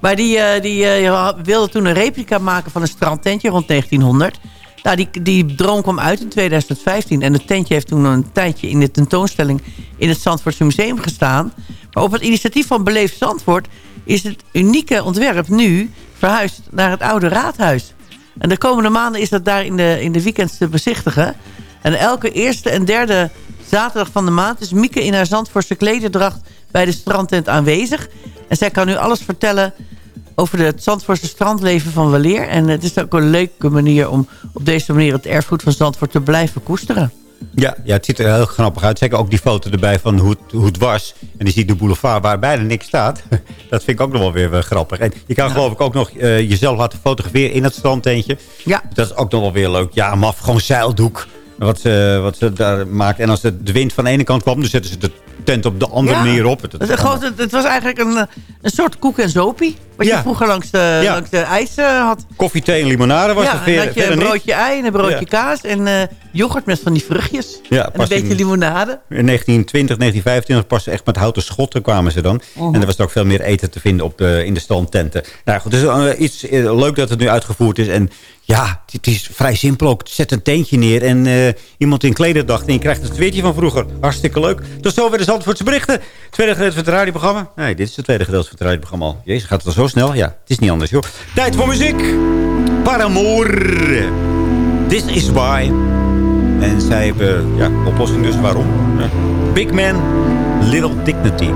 S8: Maar die, eh, die eh, wilde toen een replica maken van een strandtentje rond 1900. Nou, die, die droom kwam uit in 2015. En het tentje heeft toen een tijdje in de tentoonstelling... in het Zandvoortse Museum gestaan. Maar op het initiatief van Beleef Zandvoort... is het unieke ontwerp nu verhuisd naar het oude raadhuis. En de komende maanden is dat daar in de, in de weekends te bezichtigen. En elke eerste en derde zaterdag van de maand... is Mieke in haar Zandvoortse klederdracht bij de strandtent aanwezig. En zij kan nu alles vertellen over het Zandvoortse strandleven van weleer. En het is ook een leuke manier om op deze manier het erfgoed van Zandvoort te blijven koesteren.
S3: Ja, ja, het ziet er heel grappig uit. Zeker ook die foto erbij van hoe het, hoe het was. En je ziet de boulevard waar bijna niks staat. Dat vind ik ook nog wel weer grappig. En je kan geloof ik ook nog eh, jezelf laten fotograferen in het strandtentje.
S8: Ja.
S3: Dat is ook nog wel weer leuk. Ja, maf, gewoon zeildoek. Wat ze, wat ze daar maakt. En als de, de wind van de ene kant kwam, dan zetten ze de tent op de andere
S8: Ja.
S3: manier op. Het,
S8: Het, het, het- het was eigenlijk een, eh, een soort koek en zopie. Wat
S3: Ja.
S8: je vroeger langs de,
S3: Ja.
S8: langs de ijs eh, had.
S3: Koffie, thee en limonade was
S8: ja,
S3: er
S8: dan had je
S3: verder
S8: een broodje ei en een broodje
S3: Ja.
S8: kaas. En eh, yoghurt met van die vruchtjes.
S16: Ja,
S8: en een beetje
S16: in-
S8: limonade.
S16: In 1920, 1925 pas echt met houten schotten kwamen ze dan.
S8: Mhm.
S16: En er was ook veel meer eten te vinden op de, in de standtenten. Nou goed, dus iets leuk dat het nu uitgevoerd is. En ja, het is vrij simpel ook. Zet een tentje neer en eh, iemand in klederdacht. En je krijgt het tweetje van vroeger. Hartstikke leuk. Tot zover de Zandvoortse berichten. Tweede gedeelte van het radioprogramma. Nee, dit is het tweede gedeelte van het radioprogramma al. Jezus, gaat het al zo snel? Ja, het is niet anders joh. Tijd voor muziek. Paramore. This is why. En zij hebben ja, oplossing dus waarom. Big Man, Little Dignity.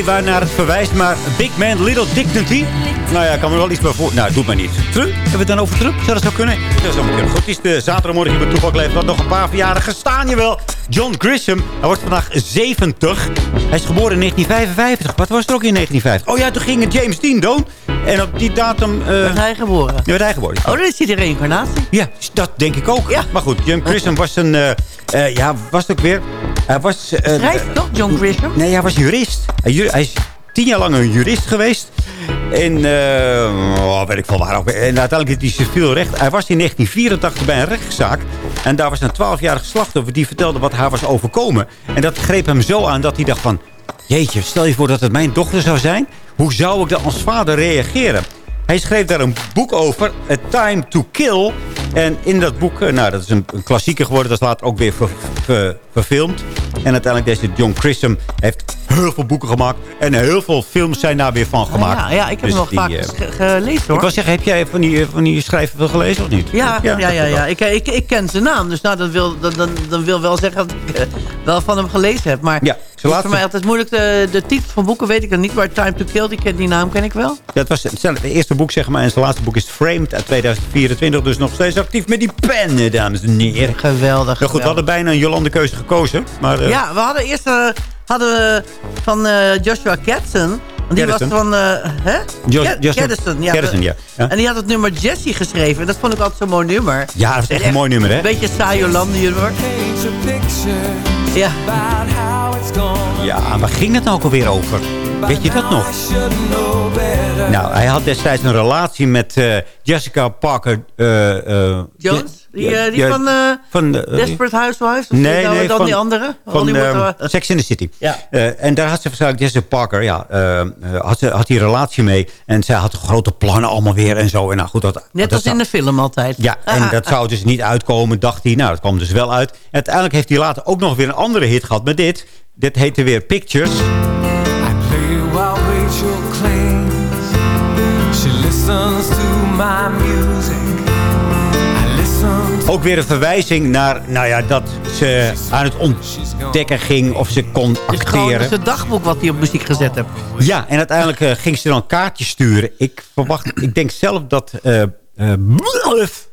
S16: Idee waar naar het verwijst, maar Big Man, Little Dignity. Nou ja, ik kan me wel iets bij voor... Nou, doe maar niet. Trump? Hebben we het dan over Trump? Zou dat zo kunnen? Dat zou kunnen. Goed, het is de zaterdagmorgen hier bij Toepak Leven. Wat nog een paar verjaardagen staan, jawel. John Grisham, hij wordt vandaag 70. Hij is geboren in 1955. Wat was er ook in 1950? Oh ja, toen ging James Dean dood. En op die datum... werd
S8: hij geboren?
S16: Ja, werd hij geboren.
S8: Oh, dan is hij de reïncarnatie.
S16: Ja, dat denk ik ook. Ja. Maar goed, John Grisham was een... eh, eh, ja, was het ook weer? Hij was... eh,
S8: Schrijft toch, John Grisham?
S16: Nee, hij was jurist. Hij, hij is tien jaar lang een jurist geweest. En, eh, oh, weet ik veel waar. En uiteindelijk is hij civiel recht. Hij was in 1984 bij een rechtszaak. En daar was een 12-jarige slachtoffer die vertelde wat haar was overkomen. En dat greep hem zo aan dat hij dacht van... Jeetje, stel je voor dat het mijn dochter zou zijn. Hoe zou ik dan als vader reageren? Hij schreef daar een boek over, A Time to Kill. En in dat boek, eh, nou dat is een, een klassieker geworden. Dat is later ook weer ver- ver- verfilmd. En uiteindelijk deze John Grisham heeft heel veel boeken gemaakt. En heel veel films zijn daar weer van gemaakt.
S8: Ja, ja, ik heb
S16: Dus
S8: hem
S16: die,
S8: vaak
S16: eh,
S8: gelezen hoor.
S16: Ik wil zeggen, heb jij van die, van die schrijver veel gelezen of niet?
S8: Ja, ja, ja, ja,
S16: wel.
S8: Ik, ik, ik ken zijn naam. Dus nou, dat, wil, dat, dat, dat wil wel zeggen dat ik eh, wel van hem gelezen heb. Maar
S3: Zijn
S8: Voor
S3: laatste,
S8: mij altijd moeilijk. De, de titel van boeken weet ik dan niet. Maar Time to Kill, die, ken, die naam ken ik wel.
S3: dat was zijn eerste boek, zeg maar. En zijn laatste boek is Framed uit 2024. Dus nog steeds actief met die pen, eh, dames en heren.
S8: Geweldig.
S3: Ja, goed, we hadden bijna een Jolande keuze gekozen. Maar, eh,
S8: Ja, we hadden eerst eh, hadden we van eh, Joshua Katzen. Die was van... eh hè? Ja.
S3: Ja. Ja.
S8: En die had het nummer Jessie geschreven. En dat vond ik altijd zo'n mooi nummer.
S3: Ja, dat is echt een mooi nummer, hè?
S8: Een beetje saai Jolande nummer. Ja.
S3: Ja, waar ging het nou ook alweer over? Weet je dat nog? Nou, hij had destijds een relatie met eh, Jessica Parker... eh, eh,
S8: Jones? Die, die van
S3: van
S8: Desperate Housewives? Of
S3: Nee,
S8: dan,
S3: nee,
S8: dan
S3: van,
S8: die andere?
S3: Van ehm,
S8: eh,
S3: Sex in the City.
S8: Ja.
S3: En daar had ze waarschijnlijk Jessica Parker, ja, eh, eh, had, ze, had die relatie mee. En zij had grote plannen allemaal weer en zo. En nou goed, dat,
S8: Net
S3: dat
S8: als in de film altijd.
S3: Ja, en dat zou dus niet uitkomen, dacht hij. Nou, dat kwam dus wel uit. En uiteindelijk heeft hij later ook nog weer een andere hit gehad met dit. Dit heette weer Pictures.
S9: Claims she listens to my music.
S3: Ook weer een verwijzing naar, nou ja, dat ze aan het ontdekken ging of ze kon
S8: Het is
S3: acteren.
S8: het dagboek wat hij op muziek gezet heeft.
S3: Ja, en uiteindelijk eh, ging ze dan kaartjes sturen. Ik verwacht, ik denk zelf dat... Bluff-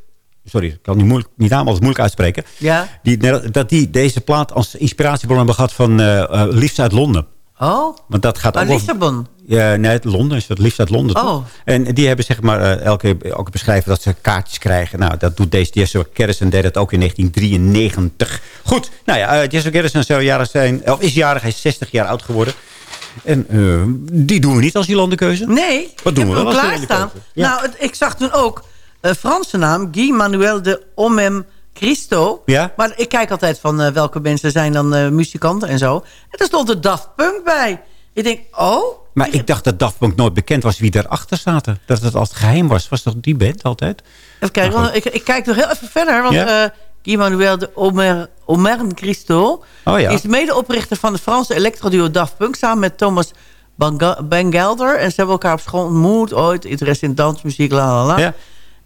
S3: Sorry, ik kan niet, moeilijk, niet aan, alles moeilijk uitspreken.
S8: Ja.
S3: Die, dat die deze plaat als inspiratiebron hebben gehad van eh eh, Liefst uit Londen.
S8: Oh,
S3: Want dat gaat
S8: Lissabon.
S3: Ja, nee, Londen is het liefst uit Londen.
S8: Oh.
S3: En die hebben zeg maar eh, elke keer ook beschrijven dat ze kaartjes krijgen. Nou, dat doet deze Jessica Garrison deed dat ook in 1993. Goed, nou ja, uh, Jessica Garrison zou jarig zijn, of is jarig, hij is 60 jaar oud geworden. En eh, die doen we niet als Jolandekeuze.
S8: Nee,
S3: Wat doen we wel
S8: klaarstaan.
S3: Ja.
S8: Nou, het- ik zag toen ook Franse naam, Guy Manuel de Omem Cristo.
S3: Ja?
S8: Maar ik kijk altijd van eh, welke mensen zijn dan eh, muzikanten en zo. En daar stond de Daft Punk bij. Ik denk, oh,
S3: Maar ik dacht dat Daft Punk nooit bekend was wie daarachter zaten. Dat het als geheim was. Was toch die band altijd?
S8: even kijken. want ik, ik kijk nog heel even verder. Want
S3: Ja?
S8: Manuel de Omer, Cristo
S3: Oh ja.
S8: is medeoprichter van de Franse electroduo Daft Punk... samen met Thomas Banga- Bangalter. En ze hebben elkaar op school ontmoet ooit. Interesse in dansmuziek, la la la.
S3: Ja.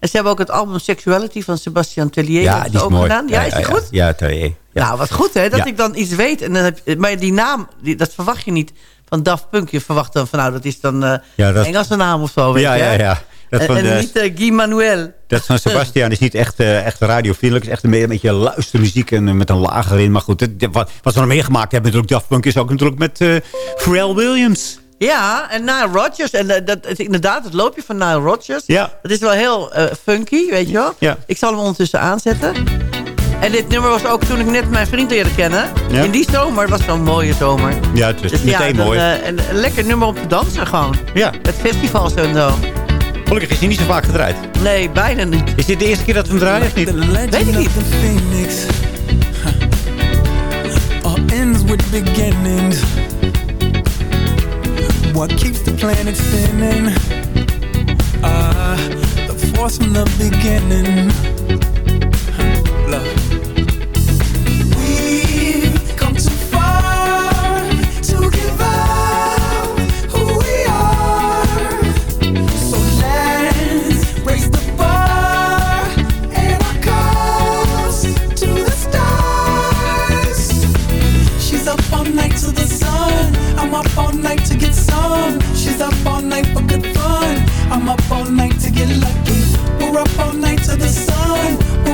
S8: En ze hebben ook het album Sexuality van Sebastian Tellier
S3: Ja, die is
S8: ook
S3: mooi.
S8: gedaan. Ja, is die goed?
S3: Ja. Ja.
S8: Nou, wat goed hè, dat ik dan iets weet. En dan heb, maar die naam, die, dat verwacht je niet van Daft Punk. Je verwacht dan van, nou, dat is dan
S3: Ja, dat-
S8: Engelse naam of zo, weet
S3: Ja,
S8: je.
S3: ja, ja. Dat
S8: En,
S3: van
S8: en niet eh, Guy Manuel.
S3: Dat van Sebastian is niet echt, eh, echt radiovriendelijk. Het is echt een, beetje- een luistermuziek en met een lager in. Maar goed, wat, wat we nog meegemaakt hebben natuurlijk Daft Punk is ook natuurlijk met Pharrell Williams.
S8: Ja, en Nile Rodgers. En eh, dat, het, inderdaad, het loopje van Nile Rodgers.
S3: Ja.
S8: Dat is wel heel eh, funky, weet je wel.
S3: Ja.
S8: Ik zal hem ondertussen aanzetten. En dit nummer was ook toen ik net mijn vriend leerde kennen.
S3: Ja.
S8: In die zomer, het was zo'n mooie zomer.
S3: Ja, het is
S8: Dus
S3: meteen
S8: ja, dan,
S3: mooi.
S8: eh, een, een lekker nummer om te dansen gewoon.
S3: ja,
S8: Het festivals en zo.
S3: gelukkig is hij niet zo vaak gedraaid.
S8: Nee, bijna niet.
S3: Is dit de eerste keer dat we hem draaien of niet?
S8: Weet ik niet.
S9: Phoenix all ends with beginnings. What keeps the planet spinning? Ah, the force from the beginning. Love. We've come too far to give up who we are. So let's raise the bar and our to the stars. She's up all night to the sun. I'm up all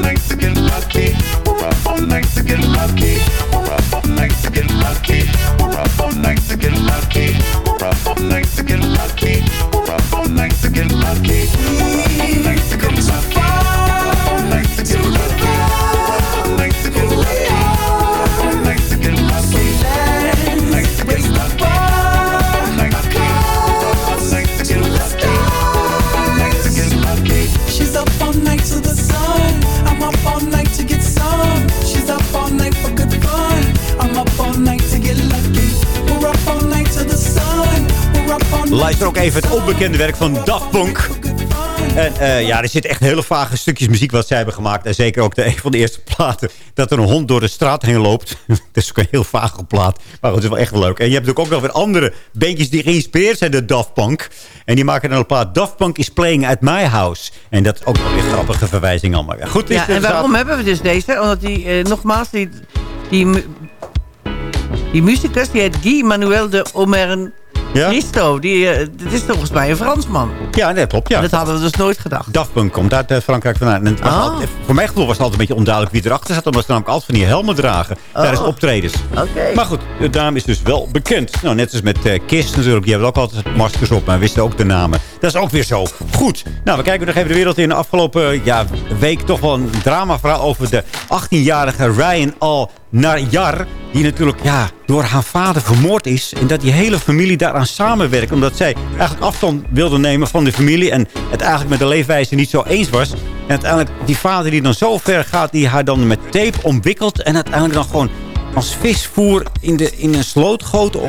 S9: night to get lucky. We're up all nights to get lucky. We're up all nights to get lucky.
S3: Even het onbekende werk van Daft Punk. En eh, ja, er zitten echt hele vage stukjes muziek wat zij hebben gemaakt. En zeker ook de, een van de eerste platen. Dat er een hond door de straat heen loopt. dat is ook een heel vage plaat. Maar goed, het is wel echt wel leuk. En je hebt natuurlijk ook nog weer andere bandjes die geïnspireerd zijn door Daft Punk. En die maken dan een plaat. Daft Punk is playing at my house. En dat is ook wel weer een grappige verwijzing allemaal. Ja, goed,
S8: Ja, en waarom hebben we dus deze? Omdat die, eh, nogmaals, die, die, die muzikus, die heet Guy Manuel de Omer Cristo. Die, eh, dit is volgens mij een Fransman.
S3: Ja, dat klopt. Ja.
S8: Dat hadden we dus nooit gedacht.
S3: Daft Punk komt uit eh, Frankrijk vandaan. En was
S8: Ah.
S3: altijd- voor mijn gevoel was het altijd een beetje onduidelijk wie erachter zat. Omdat ze namelijk altijd van die helmen dragen tijdens optredens.
S8: Oké.
S3: Maar goed, de dame is dus wel bekend. Nou, net als met eh Kiss natuurlijk. Die hebben ook altijd maskers op, maar wisten ook de namen. Dat is ook weer zo. Goed. Nou, we kijken nog even de wereld in. De afgelopen ja, week toch wel een dramaverhaal over de 18-jarige Ryan Al Najar. Die natuurlijk ja, door haar vader vermoord is. En dat die hele familie daaraan samenwerkt. Omdat zij eigenlijk afstand wilde nemen van de familie. En het eigenlijk met de leefwijze niet zo eens was. En uiteindelijk die vader die dan zo ver gaat. Die haar dan met tape omwikkelt. En uiteindelijk dan gewoon als visvoer in, de, in een sloot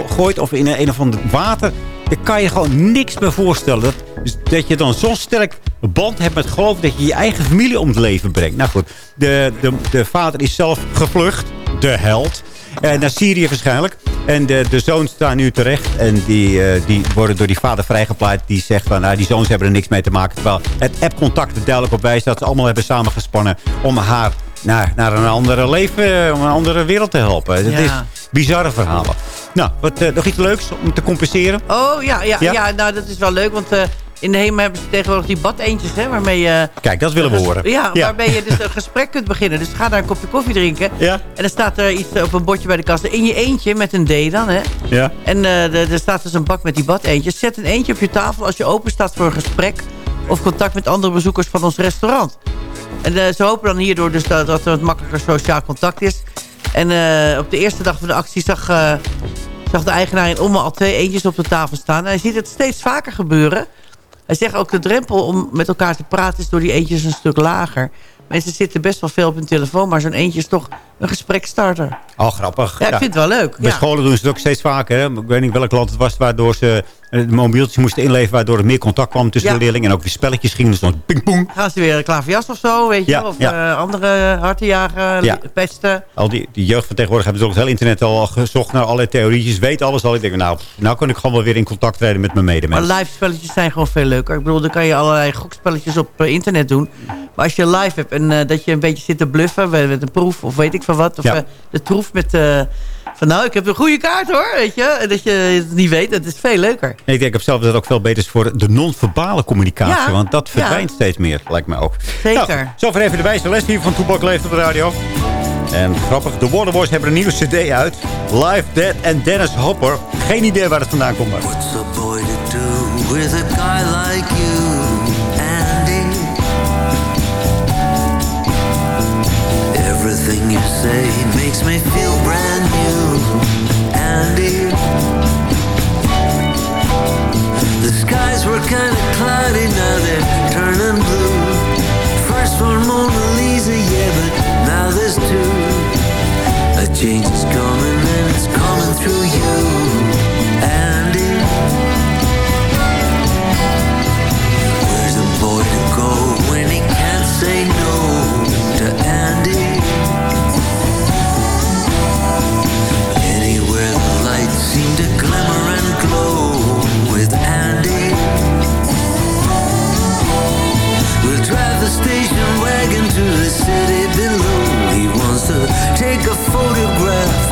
S3: gooit. Of in een, een of ander water. Daar kan je gewoon niks bij voorstellen. Dat, dus dat je dan zo'n sterk band hebt met geloof dat je je eigen familie om het leven brengt. Nou goed, de, de, de vader is zelf gevlucht. De held. Eh, naar Syrië waarschijnlijk. En de, de zoons staan nu terecht. En die, eh, die worden door die vader vrijgepleit. Die zegt van, nou, die zoons hebben er niks mee te maken. Terwijl het appcontact er duidelijk op wijst dat ze allemaal hebben samengespannen om haar naar, naar een andere leven, eh, om een andere wereld te helpen. Het
S8: Ja.
S3: is bizarre verhalen. Nou, wat, nog iets leuks om te compenseren?
S8: Oh, ja, ja,
S3: Ja?
S8: ja? nou dat is wel leuk, want in de HEMA hebben ze tegenwoordig die badeentjes, hè, waarmee je...
S3: Kijk, dat willen we horen.
S8: Ja,
S3: Ja.
S8: waarmee je dus een gesprek kunt beginnen. Dus ga daar een kopje koffie drinken.
S3: Ja.
S8: En dan staat er iets op een bordje bij de kast. In je eentje, met een D dan, hè.
S3: Ja.
S8: En eh, er staat dus een bak met die badeentjes. Zet een eentje op je tafel als je open staat voor een gesprek... of contact met andere bezoekers van ons restaurant. En eh, ze hopen dan hierdoor dus dat, dat er wat makkelijker sociaal contact is. En eh, op de eerste dag van de actie zag, zag de eigenaar in Omme al twee eentjes op de tafel staan. En hij ziet het steeds vaker gebeuren. Hij zegt ook de drempel om met elkaar te praten is door die eentjes een stuk lager. Mensen zitten best wel veel op hun telefoon, maar zo'n eentje is toch een gesprekstarter.
S3: Oh, grappig.
S8: Ja, ik vind het wel leuk.
S3: Bij
S8: Ja.
S3: scholen doen ze het ook steeds vaker. Hè? Ik weet niet welk land het was waardoor ze eh, de mobieltjes moesten inleveren... waardoor er meer contact kwam tussen
S8: Ja.
S3: de leerlingen. En ook weer spelletjes gingen. Dus dan ping-pong.
S8: Gaan ze weer een klaverjas of zo, weet je?
S3: Ja,
S8: of eh, andere hartenjagen,
S3: Ja.
S8: pesten.
S3: Al die, die jeugd van tegenwoordig hebben toch het hele internet al gezocht naar allerlei theorieën. Weet alles al. Ik denk, nou, nou kan ik gewoon wel weer in contact treden met mijn
S8: Maar
S3: medemensen.
S8: live spelletjes zijn gewoon veel leuker. Ik bedoel, dan kan je allerlei gokspelletjes op eh, internet doen. Maar als je live hebt en eh, dat je een beetje zit te bluffen met, een proef of weet ik van wat. Of
S3: Ja.
S8: eh, de troef met eh, van nou, ik heb een goede kaart hoor, weet je. En dat je het niet weet, dat is veel leuker.
S3: Ik denk op zelf dat het ook veel beter is voor de non-verbale communicatie.
S8: Ja,
S3: Want dat
S8: ja.
S3: verdwijnt steeds meer, lijkt mij ook.
S8: Zeker.
S3: Nou, zover even de wijze les hier van Toebak Leeft op de radio. En grappig, de Waterboys hebben een nieuwe cd uit. Live Dead en Dennis Hopper. Geen idee waar het vandaan komt. Maar.
S15: What's a boy to do with a guy like you, you say makes me feel brand new, Andy. The skies were kind of cloudy, now they're turning blue. First one Mona Lisa, yeah, but now there's two. A change is coming Take a photograph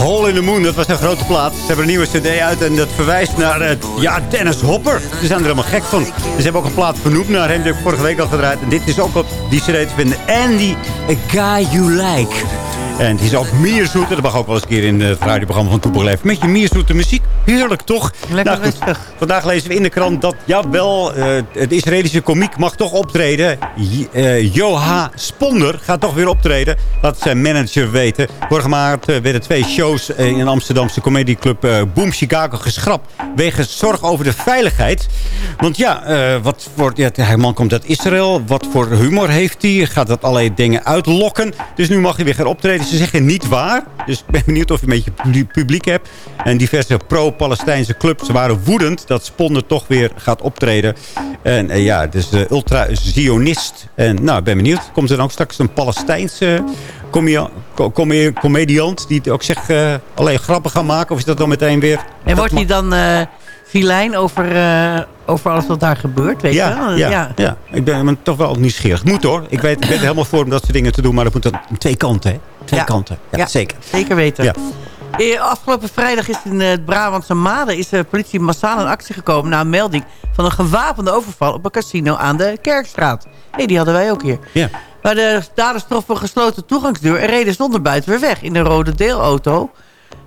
S3: Hole in the Moon, dat was een grote plaat. Ze hebben een nieuwe cd uit en dat verwijst naar het, ja, Dennis Hopper. Ze zijn er helemaal gek van. Ze hebben ook een plaat vernoemd naar hem, vorige week al gedraaid. En dit is ook op die cd te vinden. Andy, a guy you like. En het is ook mierzoet. Dat mag ook wel eens een keer in het radioprogramma van Toepel Leef. Met je mierzoete muziek. Heerlijk, toch?
S8: Lekker
S3: Nou,
S8: rustig.
S3: Vandaag lezen we in de krant dat, jawel, eh het Israëlische komiek mag toch optreden. J- eh, Joha Sponder gaat toch weer optreden. Laat zijn manager weten. Vorige maand eh, werden twee shows in een Amsterdamse comedyclub Boom Chicago geschrapt. Wegens zorg over de veiligheid. Want ja, wat voor, ja, de man komt uit Israël. Wat voor humor heeft hij? Gaat dat allerlei dingen uitlokken? Dus nu mag hij weer gaan optreden. Ze zeggen niet waar. Dus ik ben benieuwd of je een beetje publi- publiek hebt. En diverse pro-Palestijnse clubs waren woedend dat Sponder toch weer gaat optreden. En eh, ja, dus de ultra-zionist. En nou, ik ben benieuwd. Komt er dan ook straks een Palestijnse comediant... die ook zegt eh alleen grappen gaan maken? Of is dat dan meteen weer...
S8: En wordt hij dan eh filijn over, eh, over alles wat daar gebeurt? Weet je
S3: Ja,
S8: wel?
S3: ja, ja. ik ben, toch wel nieuwsgierig. Moet hoor. Ik, weet, ik ben er helemaal voor om dat soort dingen te doen. Maar dat moet dan twee kanten, hè? Twee kanten. Ja, zeker.
S8: Zeker weten. Eh, Afgelopen vrijdag is in eh, het Brabantse Maden is de politie massaal in actie gekomen... na een melding van een gewapende overval op een casino aan de Kerkstraat. Hé, die hadden wij ook hier.
S3: Ja.
S8: Maar de daders troffen een gesloten toegangsdeur... en reden zonder buiten weer weg in een rode deelauto.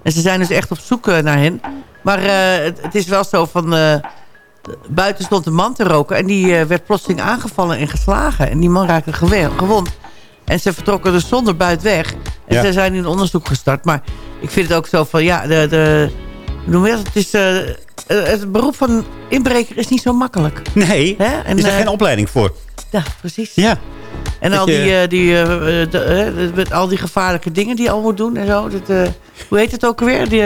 S8: En ze zijn dus echt op zoek eh, naar hen. Maar eh, het, het is wel zo van... eh, buiten stond een man te roken... en die eh, werd plotseling aangevallen en geslagen. En die man raakte gewond. En ze vertrokken dus zonder buit weg. En
S3: Ja.
S8: ze zijn een onderzoek gestart. Maar ik vind het ook zo van... ja, de, de, noem je dat? Het, is, eh, eh, het beroep van inbreker is niet zo makkelijk.
S3: Nee,
S8: Hè? En,
S3: is er
S8: eh,
S3: geen opleiding voor.
S8: Ja, precies.
S3: Ja.
S8: En
S3: Dat
S8: al die, die, de, met al die gevaarlijke dingen die je al moet doen en zo. Dat, hoe heet het ook weer? Die,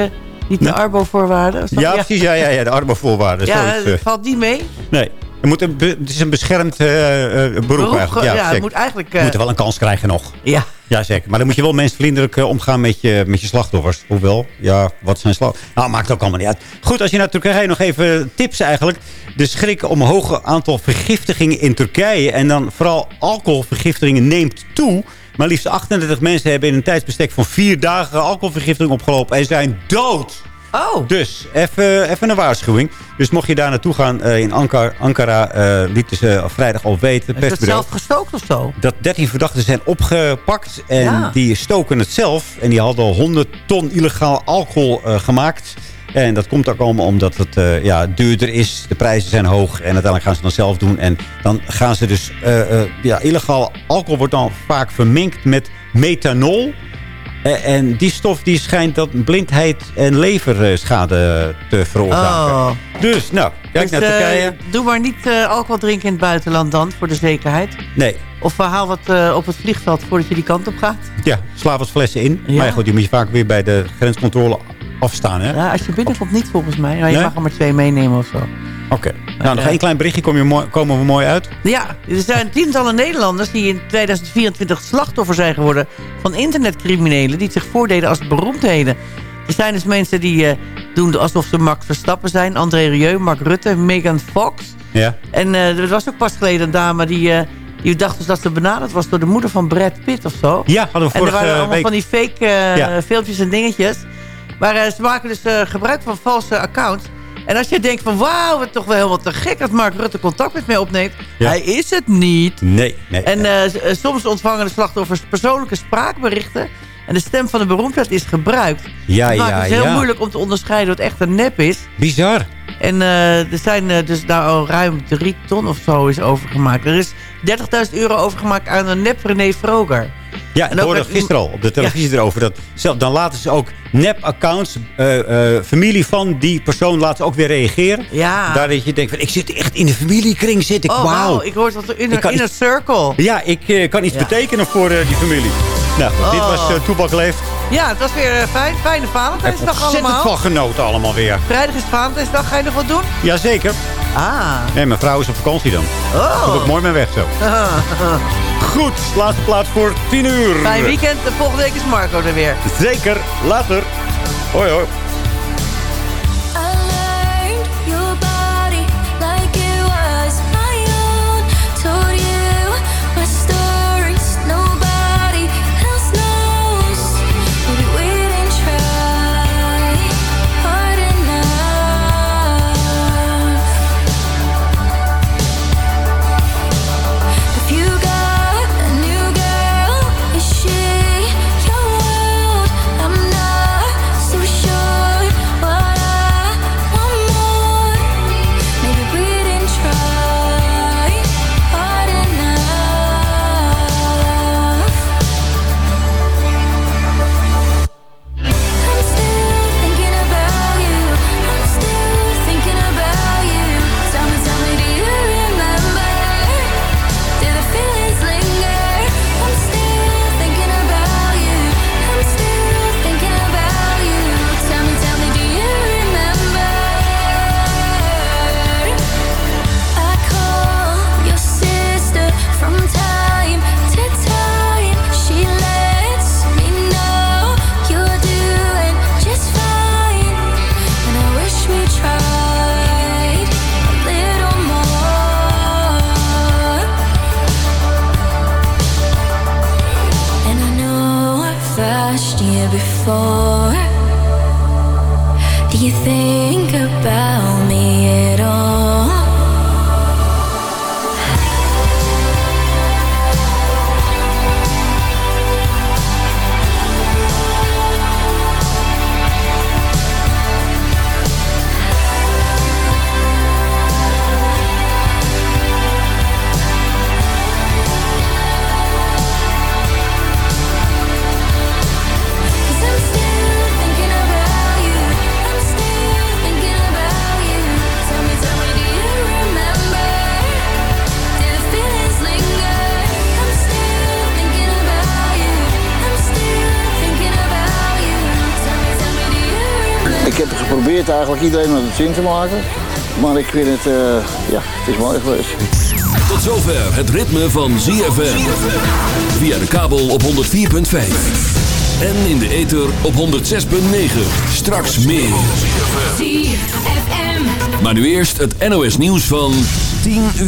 S8: niet de Arbo-voorwaarden? zo?
S3: Ja, precies. Ja, ja, ja, de armoevoorwaarden.
S8: Ja, dat valt niet mee.
S3: Nee. Er moet een het is een beschermd eh, eh, beroep,
S8: Beroep,
S3: eigenlijk.
S8: ja, het
S3: zeker.
S8: moet eigenlijk,
S3: Je
S8: eh,
S3: moet er wel een kans krijgen nog.
S8: Ja.
S3: Ja, zeker. Maar dan moet je wel mensvriendelijk eh, omgaan met je, met je slachtoffers. Hoewel, ja, wat zijn slachtoffers? Nou, maakt ook allemaal niet uit. Goed, als je naar Turkije nog even tips eigenlijk. De schrik om een hoge aantal vergiftigingen in Turkije. En dan vooral alcoholvergiftigingen neemt toe. Maar liefst 38 mensen hebben in een tijdsbestek van vier dagen alcoholvergiftiging opgelopen. En zijn dood.
S8: Oh.
S3: Dus even, even een waarschuwing. Dus mocht je daar naartoe gaan eh, in Ankara, Ankara eh, lieten ze vrijdag al weten.
S8: Is
S3: persbureau,
S8: zelf gestookt of zo?
S3: dat 13 verdachten zijn opgepakt. En
S8: Ja.
S3: die stoken het zelf. En die hadden al 100 ton illegaal alcohol eh, gemaakt. En dat komt ook allemaal omdat het ja, duurder is. De prijzen zijn hoog. En uiteindelijk gaan ze het dan zelf doen. En dan gaan ze dus... ja, illegaal alcohol wordt dan vaak vermengd met methanol. Eh, en die stof die schijnt dat blindheid en leverschade te veroorzaken.
S8: Oh.
S3: Dus, nou, kijk
S8: Dus,
S3: naar
S8: eh,
S3: Turkije.
S8: doe maar niet eh, alcohol drinken in het buitenland dan, voor de zekerheid.
S3: Nee,
S8: Of uh, haal wat eh, op het vliegveld voordat je die kant op gaat.
S3: ja, sla wat flessen in.
S8: Ja.
S3: Maar ja, goed, die moet je vaak weer bij de grenscontrole afstaan, hè?
S8: Ja, als je binnenkomt niet volgens mij. Maar je
S3: Nee?
S8: mag er maar twee meenemen of zo.
S3: Oké. Nou, nog
S8: eh,
S3: één klein berichtje. Kom je mooi, komen we mooi uit?
S8: Ja, er zijn tientallen Nederlanders die in 2024 slachtoffer zijn geworden... van internetcriminelen die zich voordeden als beroemdheden. Er zijn dus mensen die eh, doen alsof ze Max Verstappen zijn. André Rieu, Mark Rutte, Megan Fox.
S3: Ja.
S8: En eh, er was ook pas geleden een dame die, die dacht dus dat ze benaderd was... door de moeder van Brad Pitt of zo.
S3: Ja, hadden we
S8: En er
S3: vorige
S8: waren allemaal
S3: week.
S8: van die fake
S3: Ja.
S8: filmpjes en dingetjes. Maar ze maken dus gebruik van valse accounts. En als je denkt van wauw, wat toch wel helemaal te gek dat Mark Rutte contact met mij opneemt.
S3: Ja.
S8: Hij is het niet.
S3: Nee, nee.
S8: En eh, eh, soms ontvangen de slachtoffers persoonlijke spraakberichten. En de stem van de beroemdheid is gebruikt.
S3: Ja,
S8: het maakt
S3: ja,
S8: het heel
S3: ja.
S8: moeilijk om te onderscheiden wat echt een nep is.
S3: Bizar.
S8: En eh, er zijn dus daar al ruim drie ton of zo is overgemaakt. Er is 30.000 euro overgemaakt aan een nep René Vroger.
S3: Ja,
S8: En
S3: hoorde gisteren al op de televisie erover. Dat zelf, dan laten ze ook nep-accounts, eh, eh, familie van die persoon laten ook weer reageren.
S8: Ja.
S3: Daar dat je denkt, van, ik zit echt in de familiekring, zit ik,
S8: Oh,
S3: wauw.
S8: wauw. Ik hoor dat in een inner circle.
S3: Ja, ik eh, kan iets
S8: Ja.
S3: betekenen voor die familie. Nou, dit was uh, Toebak Leeft.
S8: Ja, het was weer fijn. Fijne Valentijnsdag
S3: ontzettend
S8: allemaal.
S3: van genoten allemaal weer.
S8: Vrijdag is Valentijnsdag. Ga je nog wat doen?
S3: Jazeker.
S8: Ah.
S3: Nee, mijn vrouw is op vakantie dan.
S8: Oh.
S3: Komt ook mooi mee weg zo. Goed, laatste plaats voor 10 uur.
S8: Fijn weekend. De volgende week is Marco er weer.
S3: Zeker, later. Hoi hoi.
S17: Iedereen met het zin te maken. Maar ik vind het, eh, ja, het is mooi geweest.
S2: Tot zover het ritme van ZFM. Via de kabel op 104.5. En in de ether op 106.9. Straks meer.
S16: ZFM.
S2: Maar nu eerst het NOS nieuws van 10 uur.